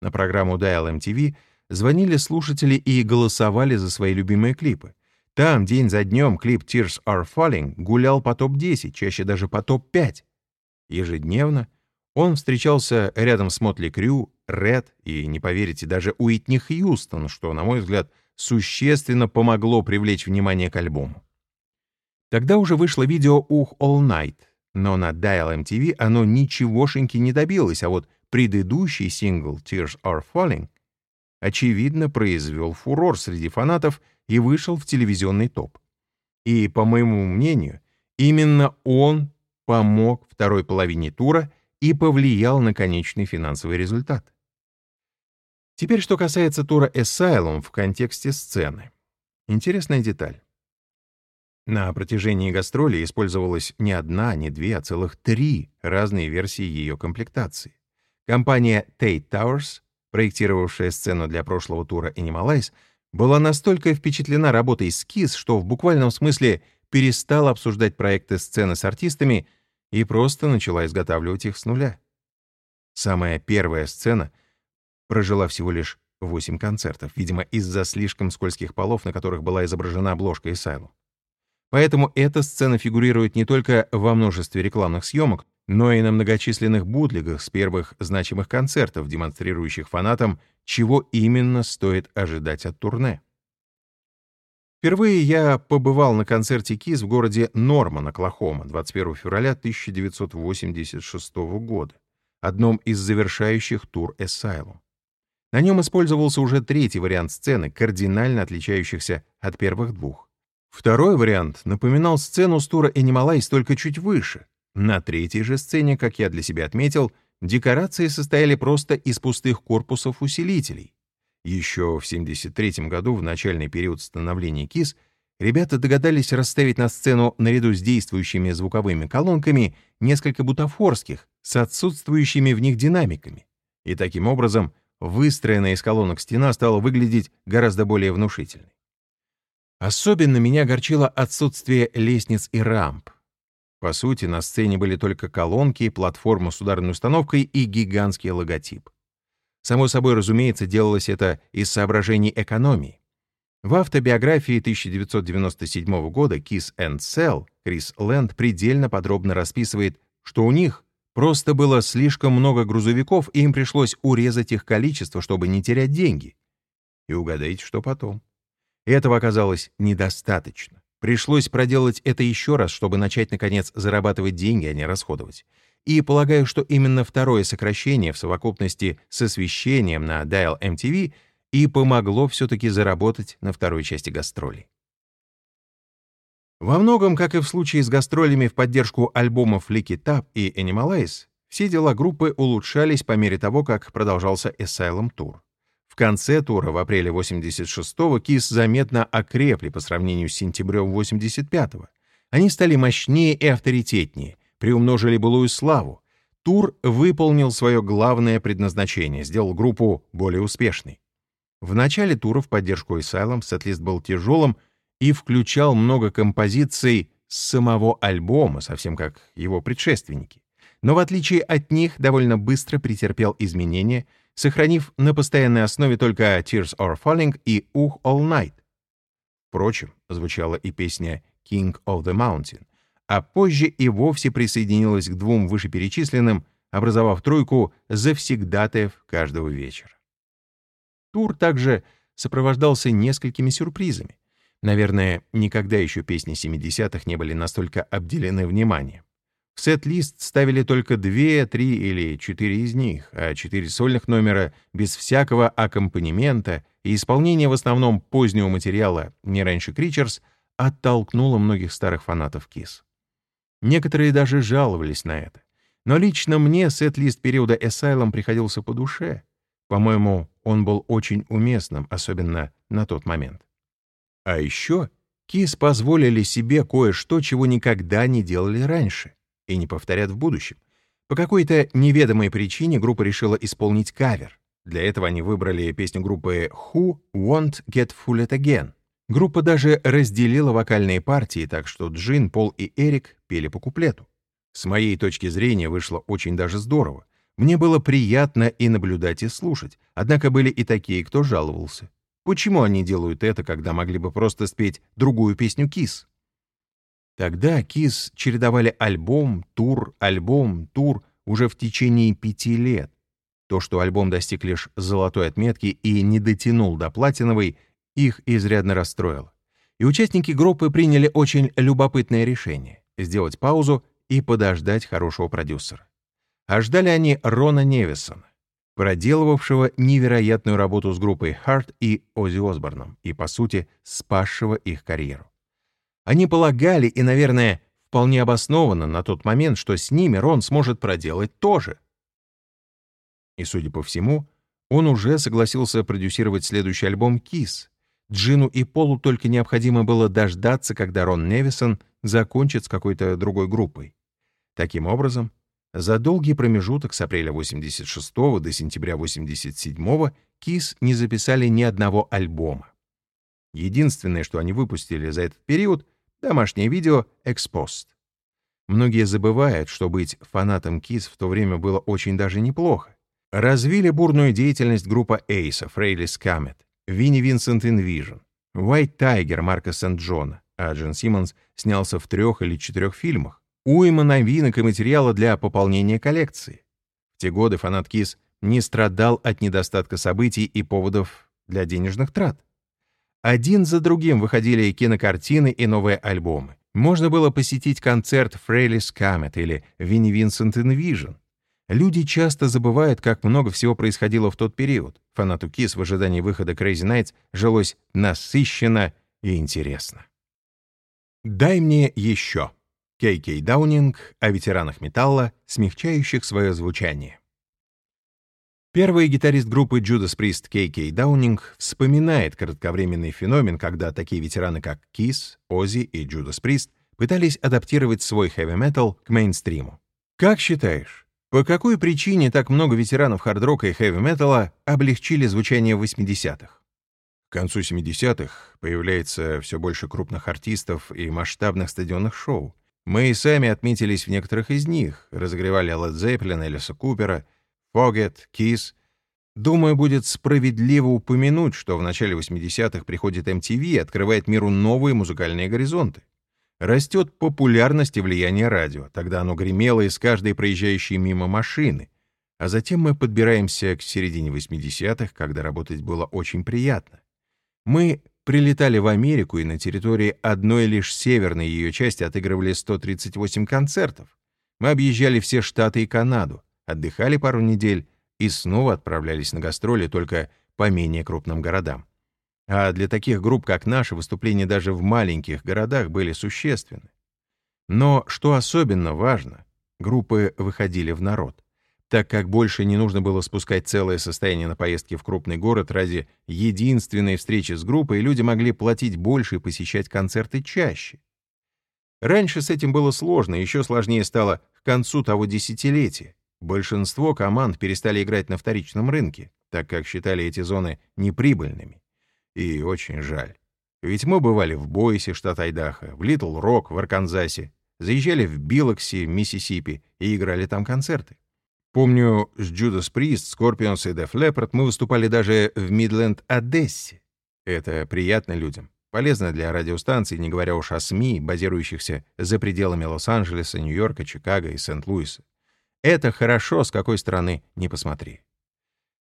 На программу Dial MTV звонили слушатели и голосовали за свои любимые клипы. Там день за днем клип Tears Are Falling гулял по топ-10, чаще даже по топ-5. Ежедневно он встречался рядом с Мотли Крю, Ред и, не поверите, даже Уитни Хьюстон, что, на мой взгляд, существенно помогло привлечь внимание к альбому. Тогда уже вышло видео «Ух All Night», но на Dial MTV оно ничегошеньки не добилось, а вот предыдущий сингл «Tears Are Falling» очевидно произвел фурор среди фанатов и вышел в телевизионный топ. И, по моему мнению, именно он помог второй половине тура и повлиял на конечный финансовый результат. Теперь, что касается тура Asylum в контексте сцены. Интересная деталь. На протяжении гастролей использовалась не одна, не две, а целых три разные версии ее комплектации. Компания Tate Towers, проектировавшая сцену для прошлого тура Animalize, была настолько впечатлена работой Kiss, что в буквальном смысле перестала обсуждать проекты сцены с артистами и просто начала изготавливать их с нуля. Самая первая сцена прожила всего лишь 8 концертов, видимо, из-за слишком скользких полов, на которых была изображена обложка Исайлу. Поэтому эта сцена фигурирует не только во множестве рекламных съемок, но и на многочисленных бутлегах с первых значимых концертов, демонстрирующих фанатам, чего именно стоит ожидать от турне. Впервые я побывал на концерте Киз в городе Норман, Оклахома, 21 февраля 1986 года, одном из завершающих тур Asylum. На нем использовался уже третий вариант сцены, кардинально отличающихся от первых двух. Второй вариант напоминал сцену с тура Animalize только чуть выше. На третьей же сцене, как я для себя отметил, декорации состояли просто из пустых корпусов усилителей. Еще в 1973 году, в начальный период становления КИС, ребята догадались расставить на сцену наряду с действующими звуковыми колонками несколько бутафорских с отсутствующими в них динамиками. И таким образом выстроенная из колонок стена стала выглядеть гораздо более внушительной. Особенно меня огорчило отсутствие лестниц и рамп. По сути, на сцене были только колонки, платформа с ударной установкой и гигантский логотип. Само собой, разумеется, делалось это из соображений экономии. В автобиографии 1997 года Kiss and Sell Крис Лэнд предельно подробно расписывает, что у них просто было слишком много грузовиков, и им пришлось урезать их количество, чтобы не терять деньги. И угадайте, что потом. Этого оказалось недостаточно. Пришлось проделать это еще раз, чтобы начать, наконец, зарабатывать деньги, а не расходовать. И полагаю, что именно второе сокращение в совокупности с освещением на Dial MTV и помогло все-таки заработать на второй части гастролей. Во многом, как и в случае с гастролями в поддержку альбомов Lick It Up и Animalize, все дела группы улучшались по мере того, как продолжался Asylum Tour. В конце тура в апреле 86-го Kiss заметно окрепли по сравнению с сентябрем 85-го. Они стали мощнее и авторитетнее, приумножили былую славу. Тур выполнил свое главное предназначение, сделал группу более успешной. В начале тура в поддержку Asylum сетлист был тяжелым и включал много композиций с самого альбома, совсем как его предшественники. Но в отличие от них довольно быстро претерпел изменения, сохранив на постоянной основе только Tears Are Falling и Ух All Night. Впрочем, звучала и песня King of the Mountain, а позже и вовсе присоединилась к двум вышеперечисленным, образовав тройку завсегдатаев каждого вечера. Тур также сопровождался несколькими сюрпризами. Наверное, никогда еще песни 70-х не были настолько обделены вниманием. В сет-лист ставили только две, три или четыре из них, а четыре сольных номера без всякого аккомпанемента и исполнения в основном позднего материала «Не раньше Кричерс» оттолкнуло многих старых фанатов Кис. Некоторые даже жаловались на это. Но лично мне сет-лист периода Asylum приходился по душе. По-моему, он был очень уместным, особенно на тот момент. А еще Кис позволили себе кое-что, чего никогда не делали раньше и не повторят в будущем. По какой-то неведомой причине группа решила исполнить кавер. Для этого они выбрали песню группы Who Won't Get Fooled Again. Группа даже разделила вокальные партии, так что Джин, Пол и Эрик пели по куплету. С моей точки зрения вышло очень даже здорово. Мне было приятно и наблюдать, и слушать. Однако были и такие, кто жаловался. Почему они делают это, когда могли бы просто спеть другую песню Кис? Тогда Кис чередовали альбом, тур, альбом, тур уже в течение пяти лет. То, что альбом достиг лишь золотой отметки и не дотянул до платиновой, их изрядно расстроило. И участники группы приняли очень любопытное решение — сделать паузу и подождать хорошего продюсера. А ждали они Рона Невисона, проделывавшего невероятную работу с группой Харт и Оззи Осборном и, по сути, спасшего их карьеру. Они полагали, и, наверное, вполне обоснованно на тот момент, что с ними Рон сможет проделать то же. И, судя по всему, он уже согласился продюсировать следующий альбом «Кис». Джину и Полу только необходимо было дождаться, когда Рон Невисон закончит с какой-то другой группой. Таким образом, за долгий промежуток с апреля 86 до сентября 87 Кис не записали ни одного альбома. Единственное, что они выпустили за этот период — домашнее видео «Экспост». Многие забывают, что быть фанатом Kiss в то время было очень даже неплохо. Развили бурную деятельность группа Эйса, Frehley's Comet, Vinnie Vincent Invasion, White Tiger Марка Сент-Джона, а Джин Симмонс снялся в трех или четырех фильмах уйма новинок и материала для пополнения коллекции. В те годы фанат Kiss не страдал от недостатка событий и поводов для денежных трат. Один за другим выходили кинокартины, и новые альбомы. Можно было посетить концерт Frehley's Comet или Vinnie Vincent Invasion. Люди часто забывают, как много всего происходило в тот период. Фанату Кис в ожидании выхода Crazy Nights жилось насыщенно и интересно. «Дай мне еще». Кей Кей Даунинг о ветеранах металла, смягчающих свое звучание. Первый гитарист группы Judas Priest Кей Кей Даунинг вспоминает кратковременный феномен, когда такие ветераны, как Kiss, Оззи и Judas Priest пытались адаптировать свой хэви-метал к мейнстриму. Как считаешь, по какой причине так много ветеранов хард-рока и хэви-металла облегчили звучание в 80-х? К концу 70-х появляется все больше крупных артистов и масштабных стадионных шоу. Мы и сами отметились в некоторых из них, разогревали Led Zeppelin, Элиса Купера, Фогет, Kiss. Думаю, будет справедливо упомянуть, что в начале 80-х приходит MTV и открывает миру новые музыкальные горизонты. Растет популярность и влияние радио, тогда оно гремело из каждой проезжающей мимо машины. А затем мы подбираемся к середине 80-х, когда работать было очень приятно. Мы прилетали в Америку и на территории одной лишь северной ее части отыгрывали 138 концертов. Мы объезжали все Штаты и Канаду, отдыхали пару недель и снова отправлялись на гастроли только по менее крупным городам. А для таких групп, как наши, выступления даже в маленьких городах были существенны. Но, что особенно важно, группы выходили в народ так как больше не нужно было спускать целое состояние на поездки в крупный город ради единственной встречи с группой, люди могли платить больше и посещать концерты чаще. Раньше с этим было сложно, еще сложнее стало к концу того десятилетия. Большинство команд перестали играть на вторичном рынке, так как считали эти зоны неприбыльными. И очень жаль. Ведь мы бывали в Бойсе, штат Айдахо, в Литл Рок, в Арканзасе, заезжали в Билокси, Миссисипи и играли там концерты. Помню, с Judas Priest, Scorpions и Def Leppard мы выступали даже в Мидленд-Одессе. Это приятно людям, полезно для радиостанций, не говоря уж о СМИ, базирующихся за пределами Лос-Анджелеса, Нью-Йорка, Чикаго и Сент-Луиса. Это хорошо, с какой стороны не посмотри.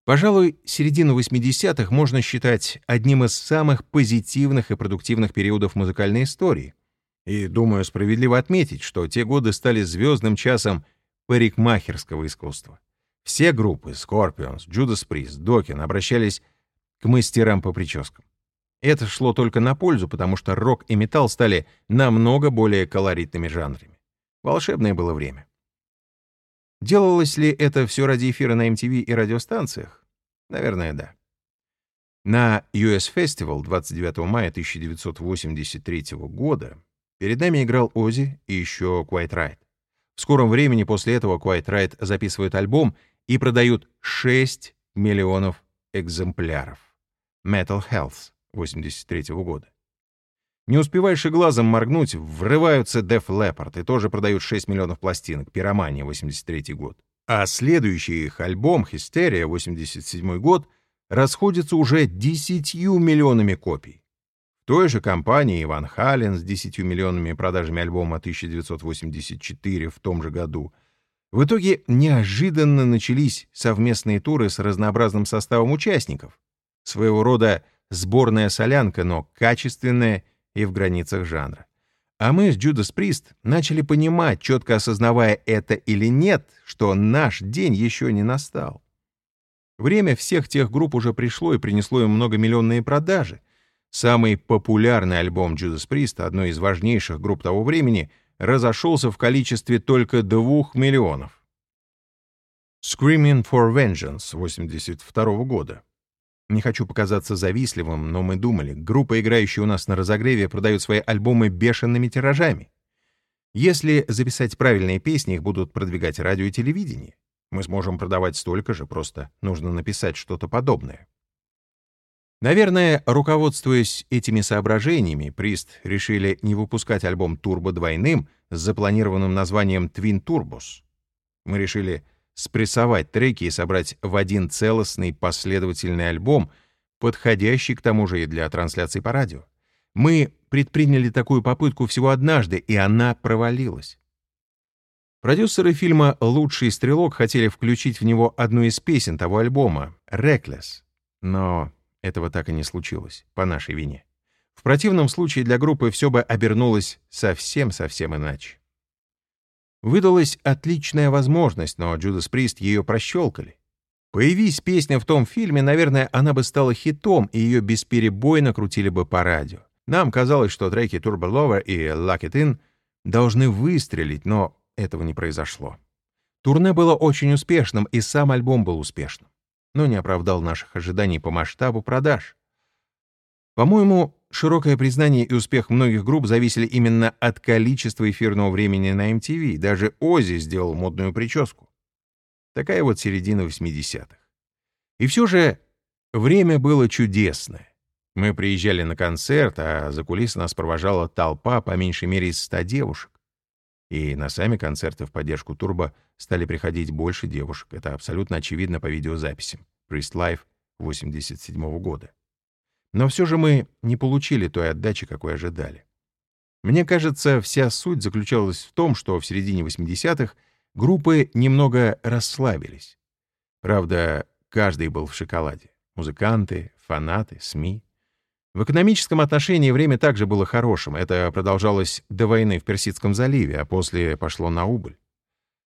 Пожалуй, середину 80-х можно считать одним из самых позитивных и продуктивных периодов музыкальной истории. И, думаю, справедливо отметить, что те годы стали звездным часом парикмахерского искусства. Все группы Scorpions, Judas Priest, Dokken обращались к мастерам по прическам. Это шло только на пользу, потому что рок и металл стали намного более колоритными жанрами. Волшебное было время. Делалось ли это все ради эфира на MTV и радиостанциях? Наверное, да. На US Festival 29 мая 1983 года перед нами играл Ози и еще Quite Right. В скором времени после этого Quite Right записывают альбом и продают 6 миллионов экземпляров. Metal Health 83 года. Не успеваешь и глазом моргнуть, врываются Def Leppard и тоже продают 6 миллионов пластинок, Пиромания, 83 год. А следующий их альбом, Hysteria, 87 год, расходится уже 10 миллионами копий. В той же компании Иван Хален с 10 миллионами продажами альбома 1984 в том же году. В итоге неожиданно начались совместные туры с разнообразным составом участников. Своего рода сборная солянка, но качественная и в границах жанра. А мы с Джудас Прист начали понимать, четко осознавая это или нет, что наш день еще не настал. Время всех тех групп уже пришло и принесло им многомиллионные продажи. Самый популярный альбом Judas Priest, одной из важнейших групп того времени, разошелся в количестве только двух миллионов. Screaming for Vengeance 82 года. Не хочу показаться завистливым, но мы думали, группа, играющая у нас на разогреве, продает свои альбомы бешеными тиражами. Если записать правильные песни, их будут продвигать радио и телевидение. Мы сможем продавать столько же, просто нужно написать что-то подобное. Наверное, руководствуясь этими соображениями, Прист решили не выпускать альбом «Турбо» двойным с запланированным названием «Twin Turbos». Мы решили спрессовать треки и собрать в один целостный последовательный альбом, подходящий к тому же и для трансляции по радио. Мы предприняли такую попытку всего однажды, и она провалилась. Продюсеры фильма «Лучший стрелок» хотели включить в него одну из песен того альбома — «Reckless», но этого так и не случилось, по нашей вине. В противном случае для группы все бы обернулось совсем-совсем иначе. Выдалась отличная возможность, но Джудас Прист ее прощелкали. Появись песня в том фильме, наверное, она бы стала хитом, и ее бесперебойно крутили бы по радио. Нам казалось, что треки Turbo Lover и Lock It In должны выстрелить, но этого не произошло. Турне было очень успешным, и сам альбом был успешным, но не оправдал наших ожиданий по масштабу продаж. По-моему, широкое признание и успех многих групп зависели именно от количества эфирного времени на MTV. Даже Оззи сделал модную прическу. Такая вот середина 80-х. И все же время было чудесное. Мы приезжали на концерт, а за кулисы нас провожала толпа по меньшей мере из ста девушек. И на сами концерты в поддержку Турбо стали приходить больше девушек. Это абсолютно очевидно по видеозаписям. Priest Life 87 -го года. Но все же мы не получили той отдачи, какой ожидали. Мне кажется, вся суть заключалась в том, что в середине 80-х группы немного расслабились. Правда, каждый был в шоколаде. Музыканты, фанаты, СМИ. В экономическом отношении время также было хорошим. Это продолжалось до войны в Персидском заливе, а после пошло на убыль.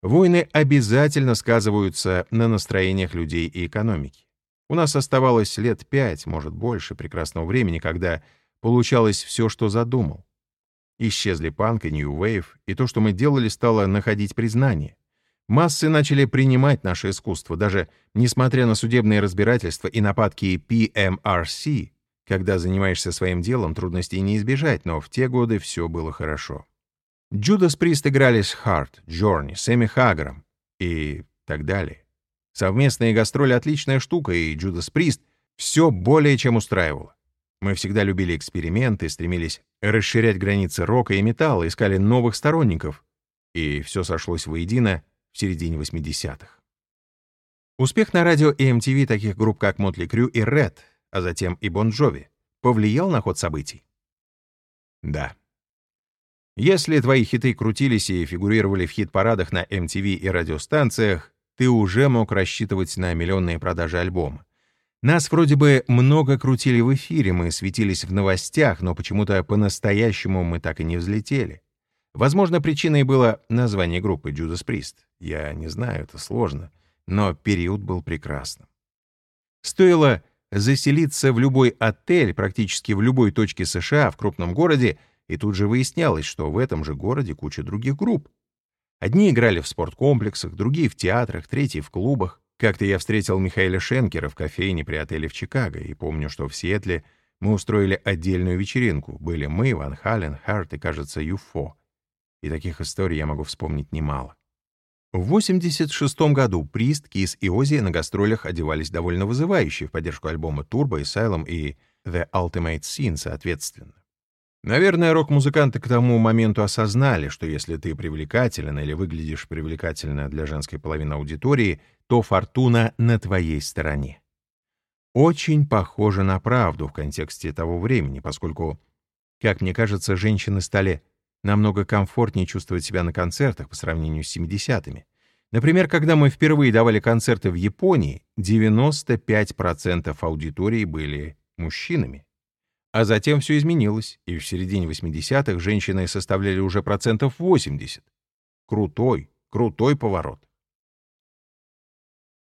Войны обязательно сказываются на настроениях людей и экономики. У нас оставалось лет пять, может больше, прекрасного времени, когда получалось все, что задумал. Исчезли панк и нью-вейв, и то, что мы делали, стало находить признание. Массы начали принимать наше искусство, даже несмотря на судебные разбирательства и нападки PMRC. Когда занимаешься своим делом, трудностей не избежать, но в те годы все было хорошо. Джудас Прист играли с Харт, Джорни, Сэмми Хаггером и так далее. Совместные гастроли — отличная штука, и Джудас Прист все более чем устраивало. Мы всегда любили эксперименты, стремились расширять границы рока и металла, искали новых сторонников. И все сошлось воедино в середине 80-х. Успех на радио и MTV таких групп, как Мотли Крю и Red, а затем и Бон bon Джови, повлиял на ход событий? Да. Если твои хиты крутились и фигурировали в хит-парадах на MTV и радиостанциях, ты уже мог рассчитывать на миллионные продажи альбома. Нас вроде бы много крутили в эфире, мы светились в новостях, но почему-то по-настоящему мы так и не взлетели. Возможно, причиной было название группы Judas Priest. Я не знаю, это сложно, но период был прекрасным. Стоило заселиться в любой отель, практически в любой точке США, в крупном городе, и тут же выяснялось, что в этом же городе куча других групп. Одни играли в спорткомплексах, другие в театрах, третьи в клубах, Как-то я встретил Михаила Шенкера в кофейне при отеле в Чикаго, и помню, что в Сиэтле мы устроили отдельную вечеринку. Были мы, Ван Хален, Харт и, кажется, Юфо. И таких историй я могу вспомнить немало. В 86 году Прист, Кис и Ози на гастролях одевались довольно вызывающе в поддержку альбома Turbo, Asylum и The Ultimate Scene, соответственно. Наверное, рок-музыканты к тому моменту осознали, что если ты привлекателен или выглядишь привлекательно для женской половины аудитории, то фортуна на твоей стороне. Очень похоже на правду в контексте того времени, поскольку, как мне кажется, женщины стали намного комфортнее чувствовать себя на концертах по сравнению с 70-ми. Например, когда мы впервые давали концерты в Японии, 95% аудитории были мужчинами. А затем все изменилось, и в середине 80-х женщины составляли уже процентов 80. Крутой, крутой поворот.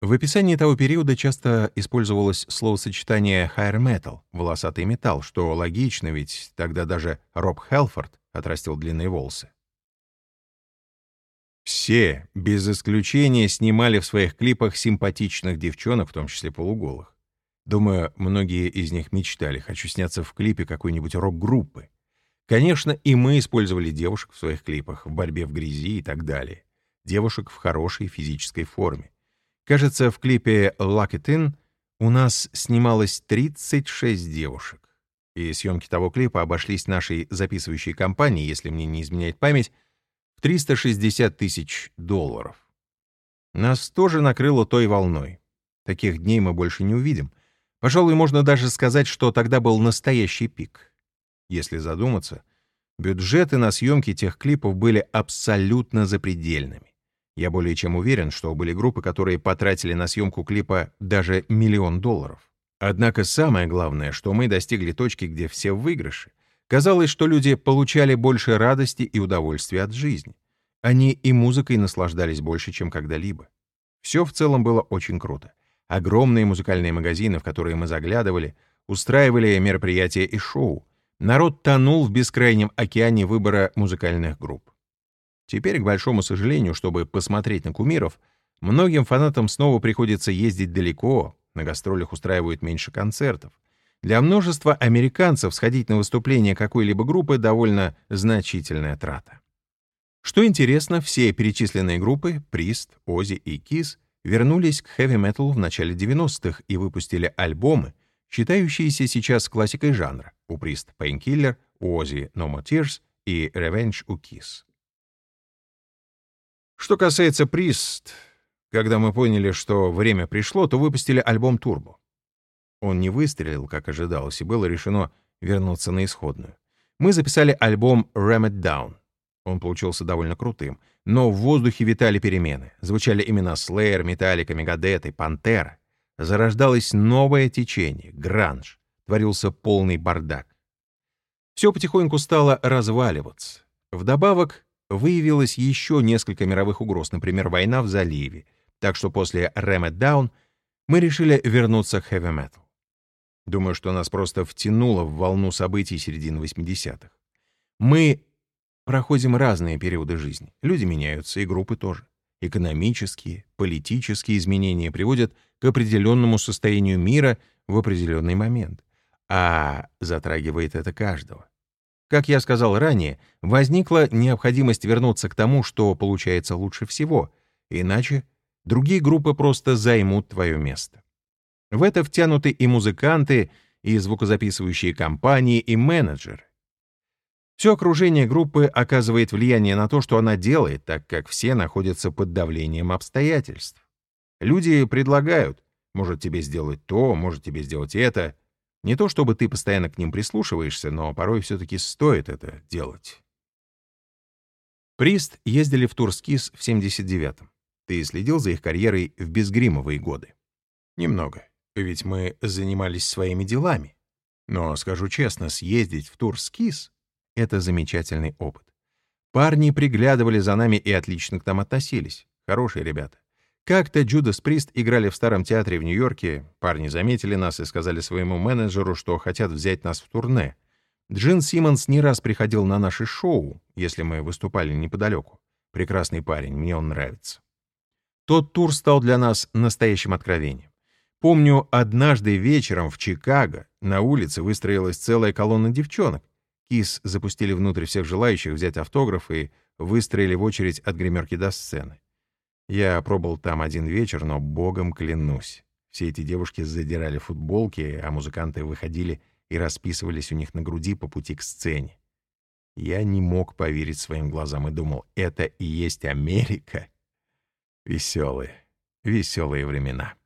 В описании того периода часто использовалось словосочетание «hair metal» — «волосатый металл», что логично, ведь тогда даже Роб Хелфорд отрастил длинные волосы. Все, без исключения, снимали в своих клипах симпатичных девчонок, в том числе полуголых. Думаю, многие из них мечтали, хочу сняться в клипе какой-нибудь рок-группы. Конечно, и мы использовали девушек в своих клипах, в борьбе в грязи и так далее. Девушек в хорошей физической форме. Кажется, в клипе «Lock It In» у нас снималось 36 девушек. И съемки того клипа обошлись нашей записывающей компании, если мне не изменяет память, в 360 тысяч долларов. Нас тоже накрыло той волной. Таких дней мы больше не увидим. Пожалуй, можно даже сказать, что тогда был настоящий пик. Если задуматься, бюджеты на съемки тех клипов были абсолютно запредельными. Я более чем уверен, что были группы, которые потратили на съемку клипа даже миллион долларов. Однако самое главное, что мы достигли точки, где все в выигрыше. Казалось, что люди получали больше радости и удовольствия от жизни. Они и музыкой наслаждались больше, чем когда-либо. Все в целом было очень круто. Огромные музыкальные магазины, в которые мы заглядывали, устраивали мероприятия и шоу. Народ тонул в бескрайнем океане выбора музыкальных групп. Теперь, к большому сожалению, чтобы посмотреть на кумиров, многим фанатам снова приходится ездить далеко, на гастролях устраивают меньше концертов. Для множества американцев сходить на выступление какой-либо группы довольно значительная трата. Что интересно, все перечисленные группы — Прист, Ози и Кис — вернулись к хэви-металу в начале 90-х и выпустили альбомы, считающиеся сейчас классикой жанра. У Priest Painkiller, у Ozzy No More Tears и Revenge у Kiss. Что касается Priest, когда мы поняли, что время пришло, то выпустили альбом Turbo. Он не выстрелил, как ожидалось, и было решено вернуться на исходную. Мы записали альбом Ram It Down. Он получился довольно крутым. Но в воздухе витали перемены. Звучали имена Slayer, Metallica, Megadeth и Pantera. Зарождалось новое течение — гранж. Творился полный бардак. Все потихоньку стало разваливаться. Вдобавок выявилось еще несколько мировых угроз, например, война в заливе. Так что после Ram It Down мы решили вернуться к heavy metal. Думаю, что нас просто втянуло в волну событий середины 80-х. Мы проходим разные периоды жизни. Люди меняются, и группы тоже. Экономические, политические изменения приводят к определенному состоянию мира в определенный момент. А затрагивает это каждого. Как я сказал ранее, возникла необходимость вернуться к тому, что получается лучше всего, иначе другие группы просто займут твое место. В это втянуты и музыканты, и звукозаписывающие компании, и менеджеры. Все окружение группы оказывает влияние на то, что она делает, так как все находятся под давлением обстоятельств. Люди предлагают, может тебе сделать то, может тебе сделать это. Не то чтобы ты постоянно к ним прислушиваешься, но порой все-таки стоит это делать. Прист ездили в Турскис в 79-м. Ты следил за их карьерой в безгримовые годы? Немного, ведь мы занимались своими делами. Но, скажу честно, съездить в Турскис это замечательный опыт. Парни приглядывали за нами и отлично к нам относились. Хорошие ребята. Как-то Джудас Прист играли в Старом театре в Нью-Йорке. Парни заметили нас и сказали своему менеджеру, что хотят взять нас в турне. Джин Симмонс не раз приходил на наши шоу, если мы выступали неподалеку. Прекрасный парень, мне он нравится. Тот тур стал для нас настоящим откровением. Помню, однажды вечером в Чикаго на улице выстроилась целая колонна девчонок. Кис запустили внутрь всех желающих взять автограф и выстроили в очередь от гримерки до сцены. Я пробыл там один вечер, но богом клянусь. Все эти девушки задирали футболки, а музыканты выходили и расписывались у них на груди по пути к сцене. Я не мог поверить своим глазам и думал, это и есть Америка. Веселые, веселые времена.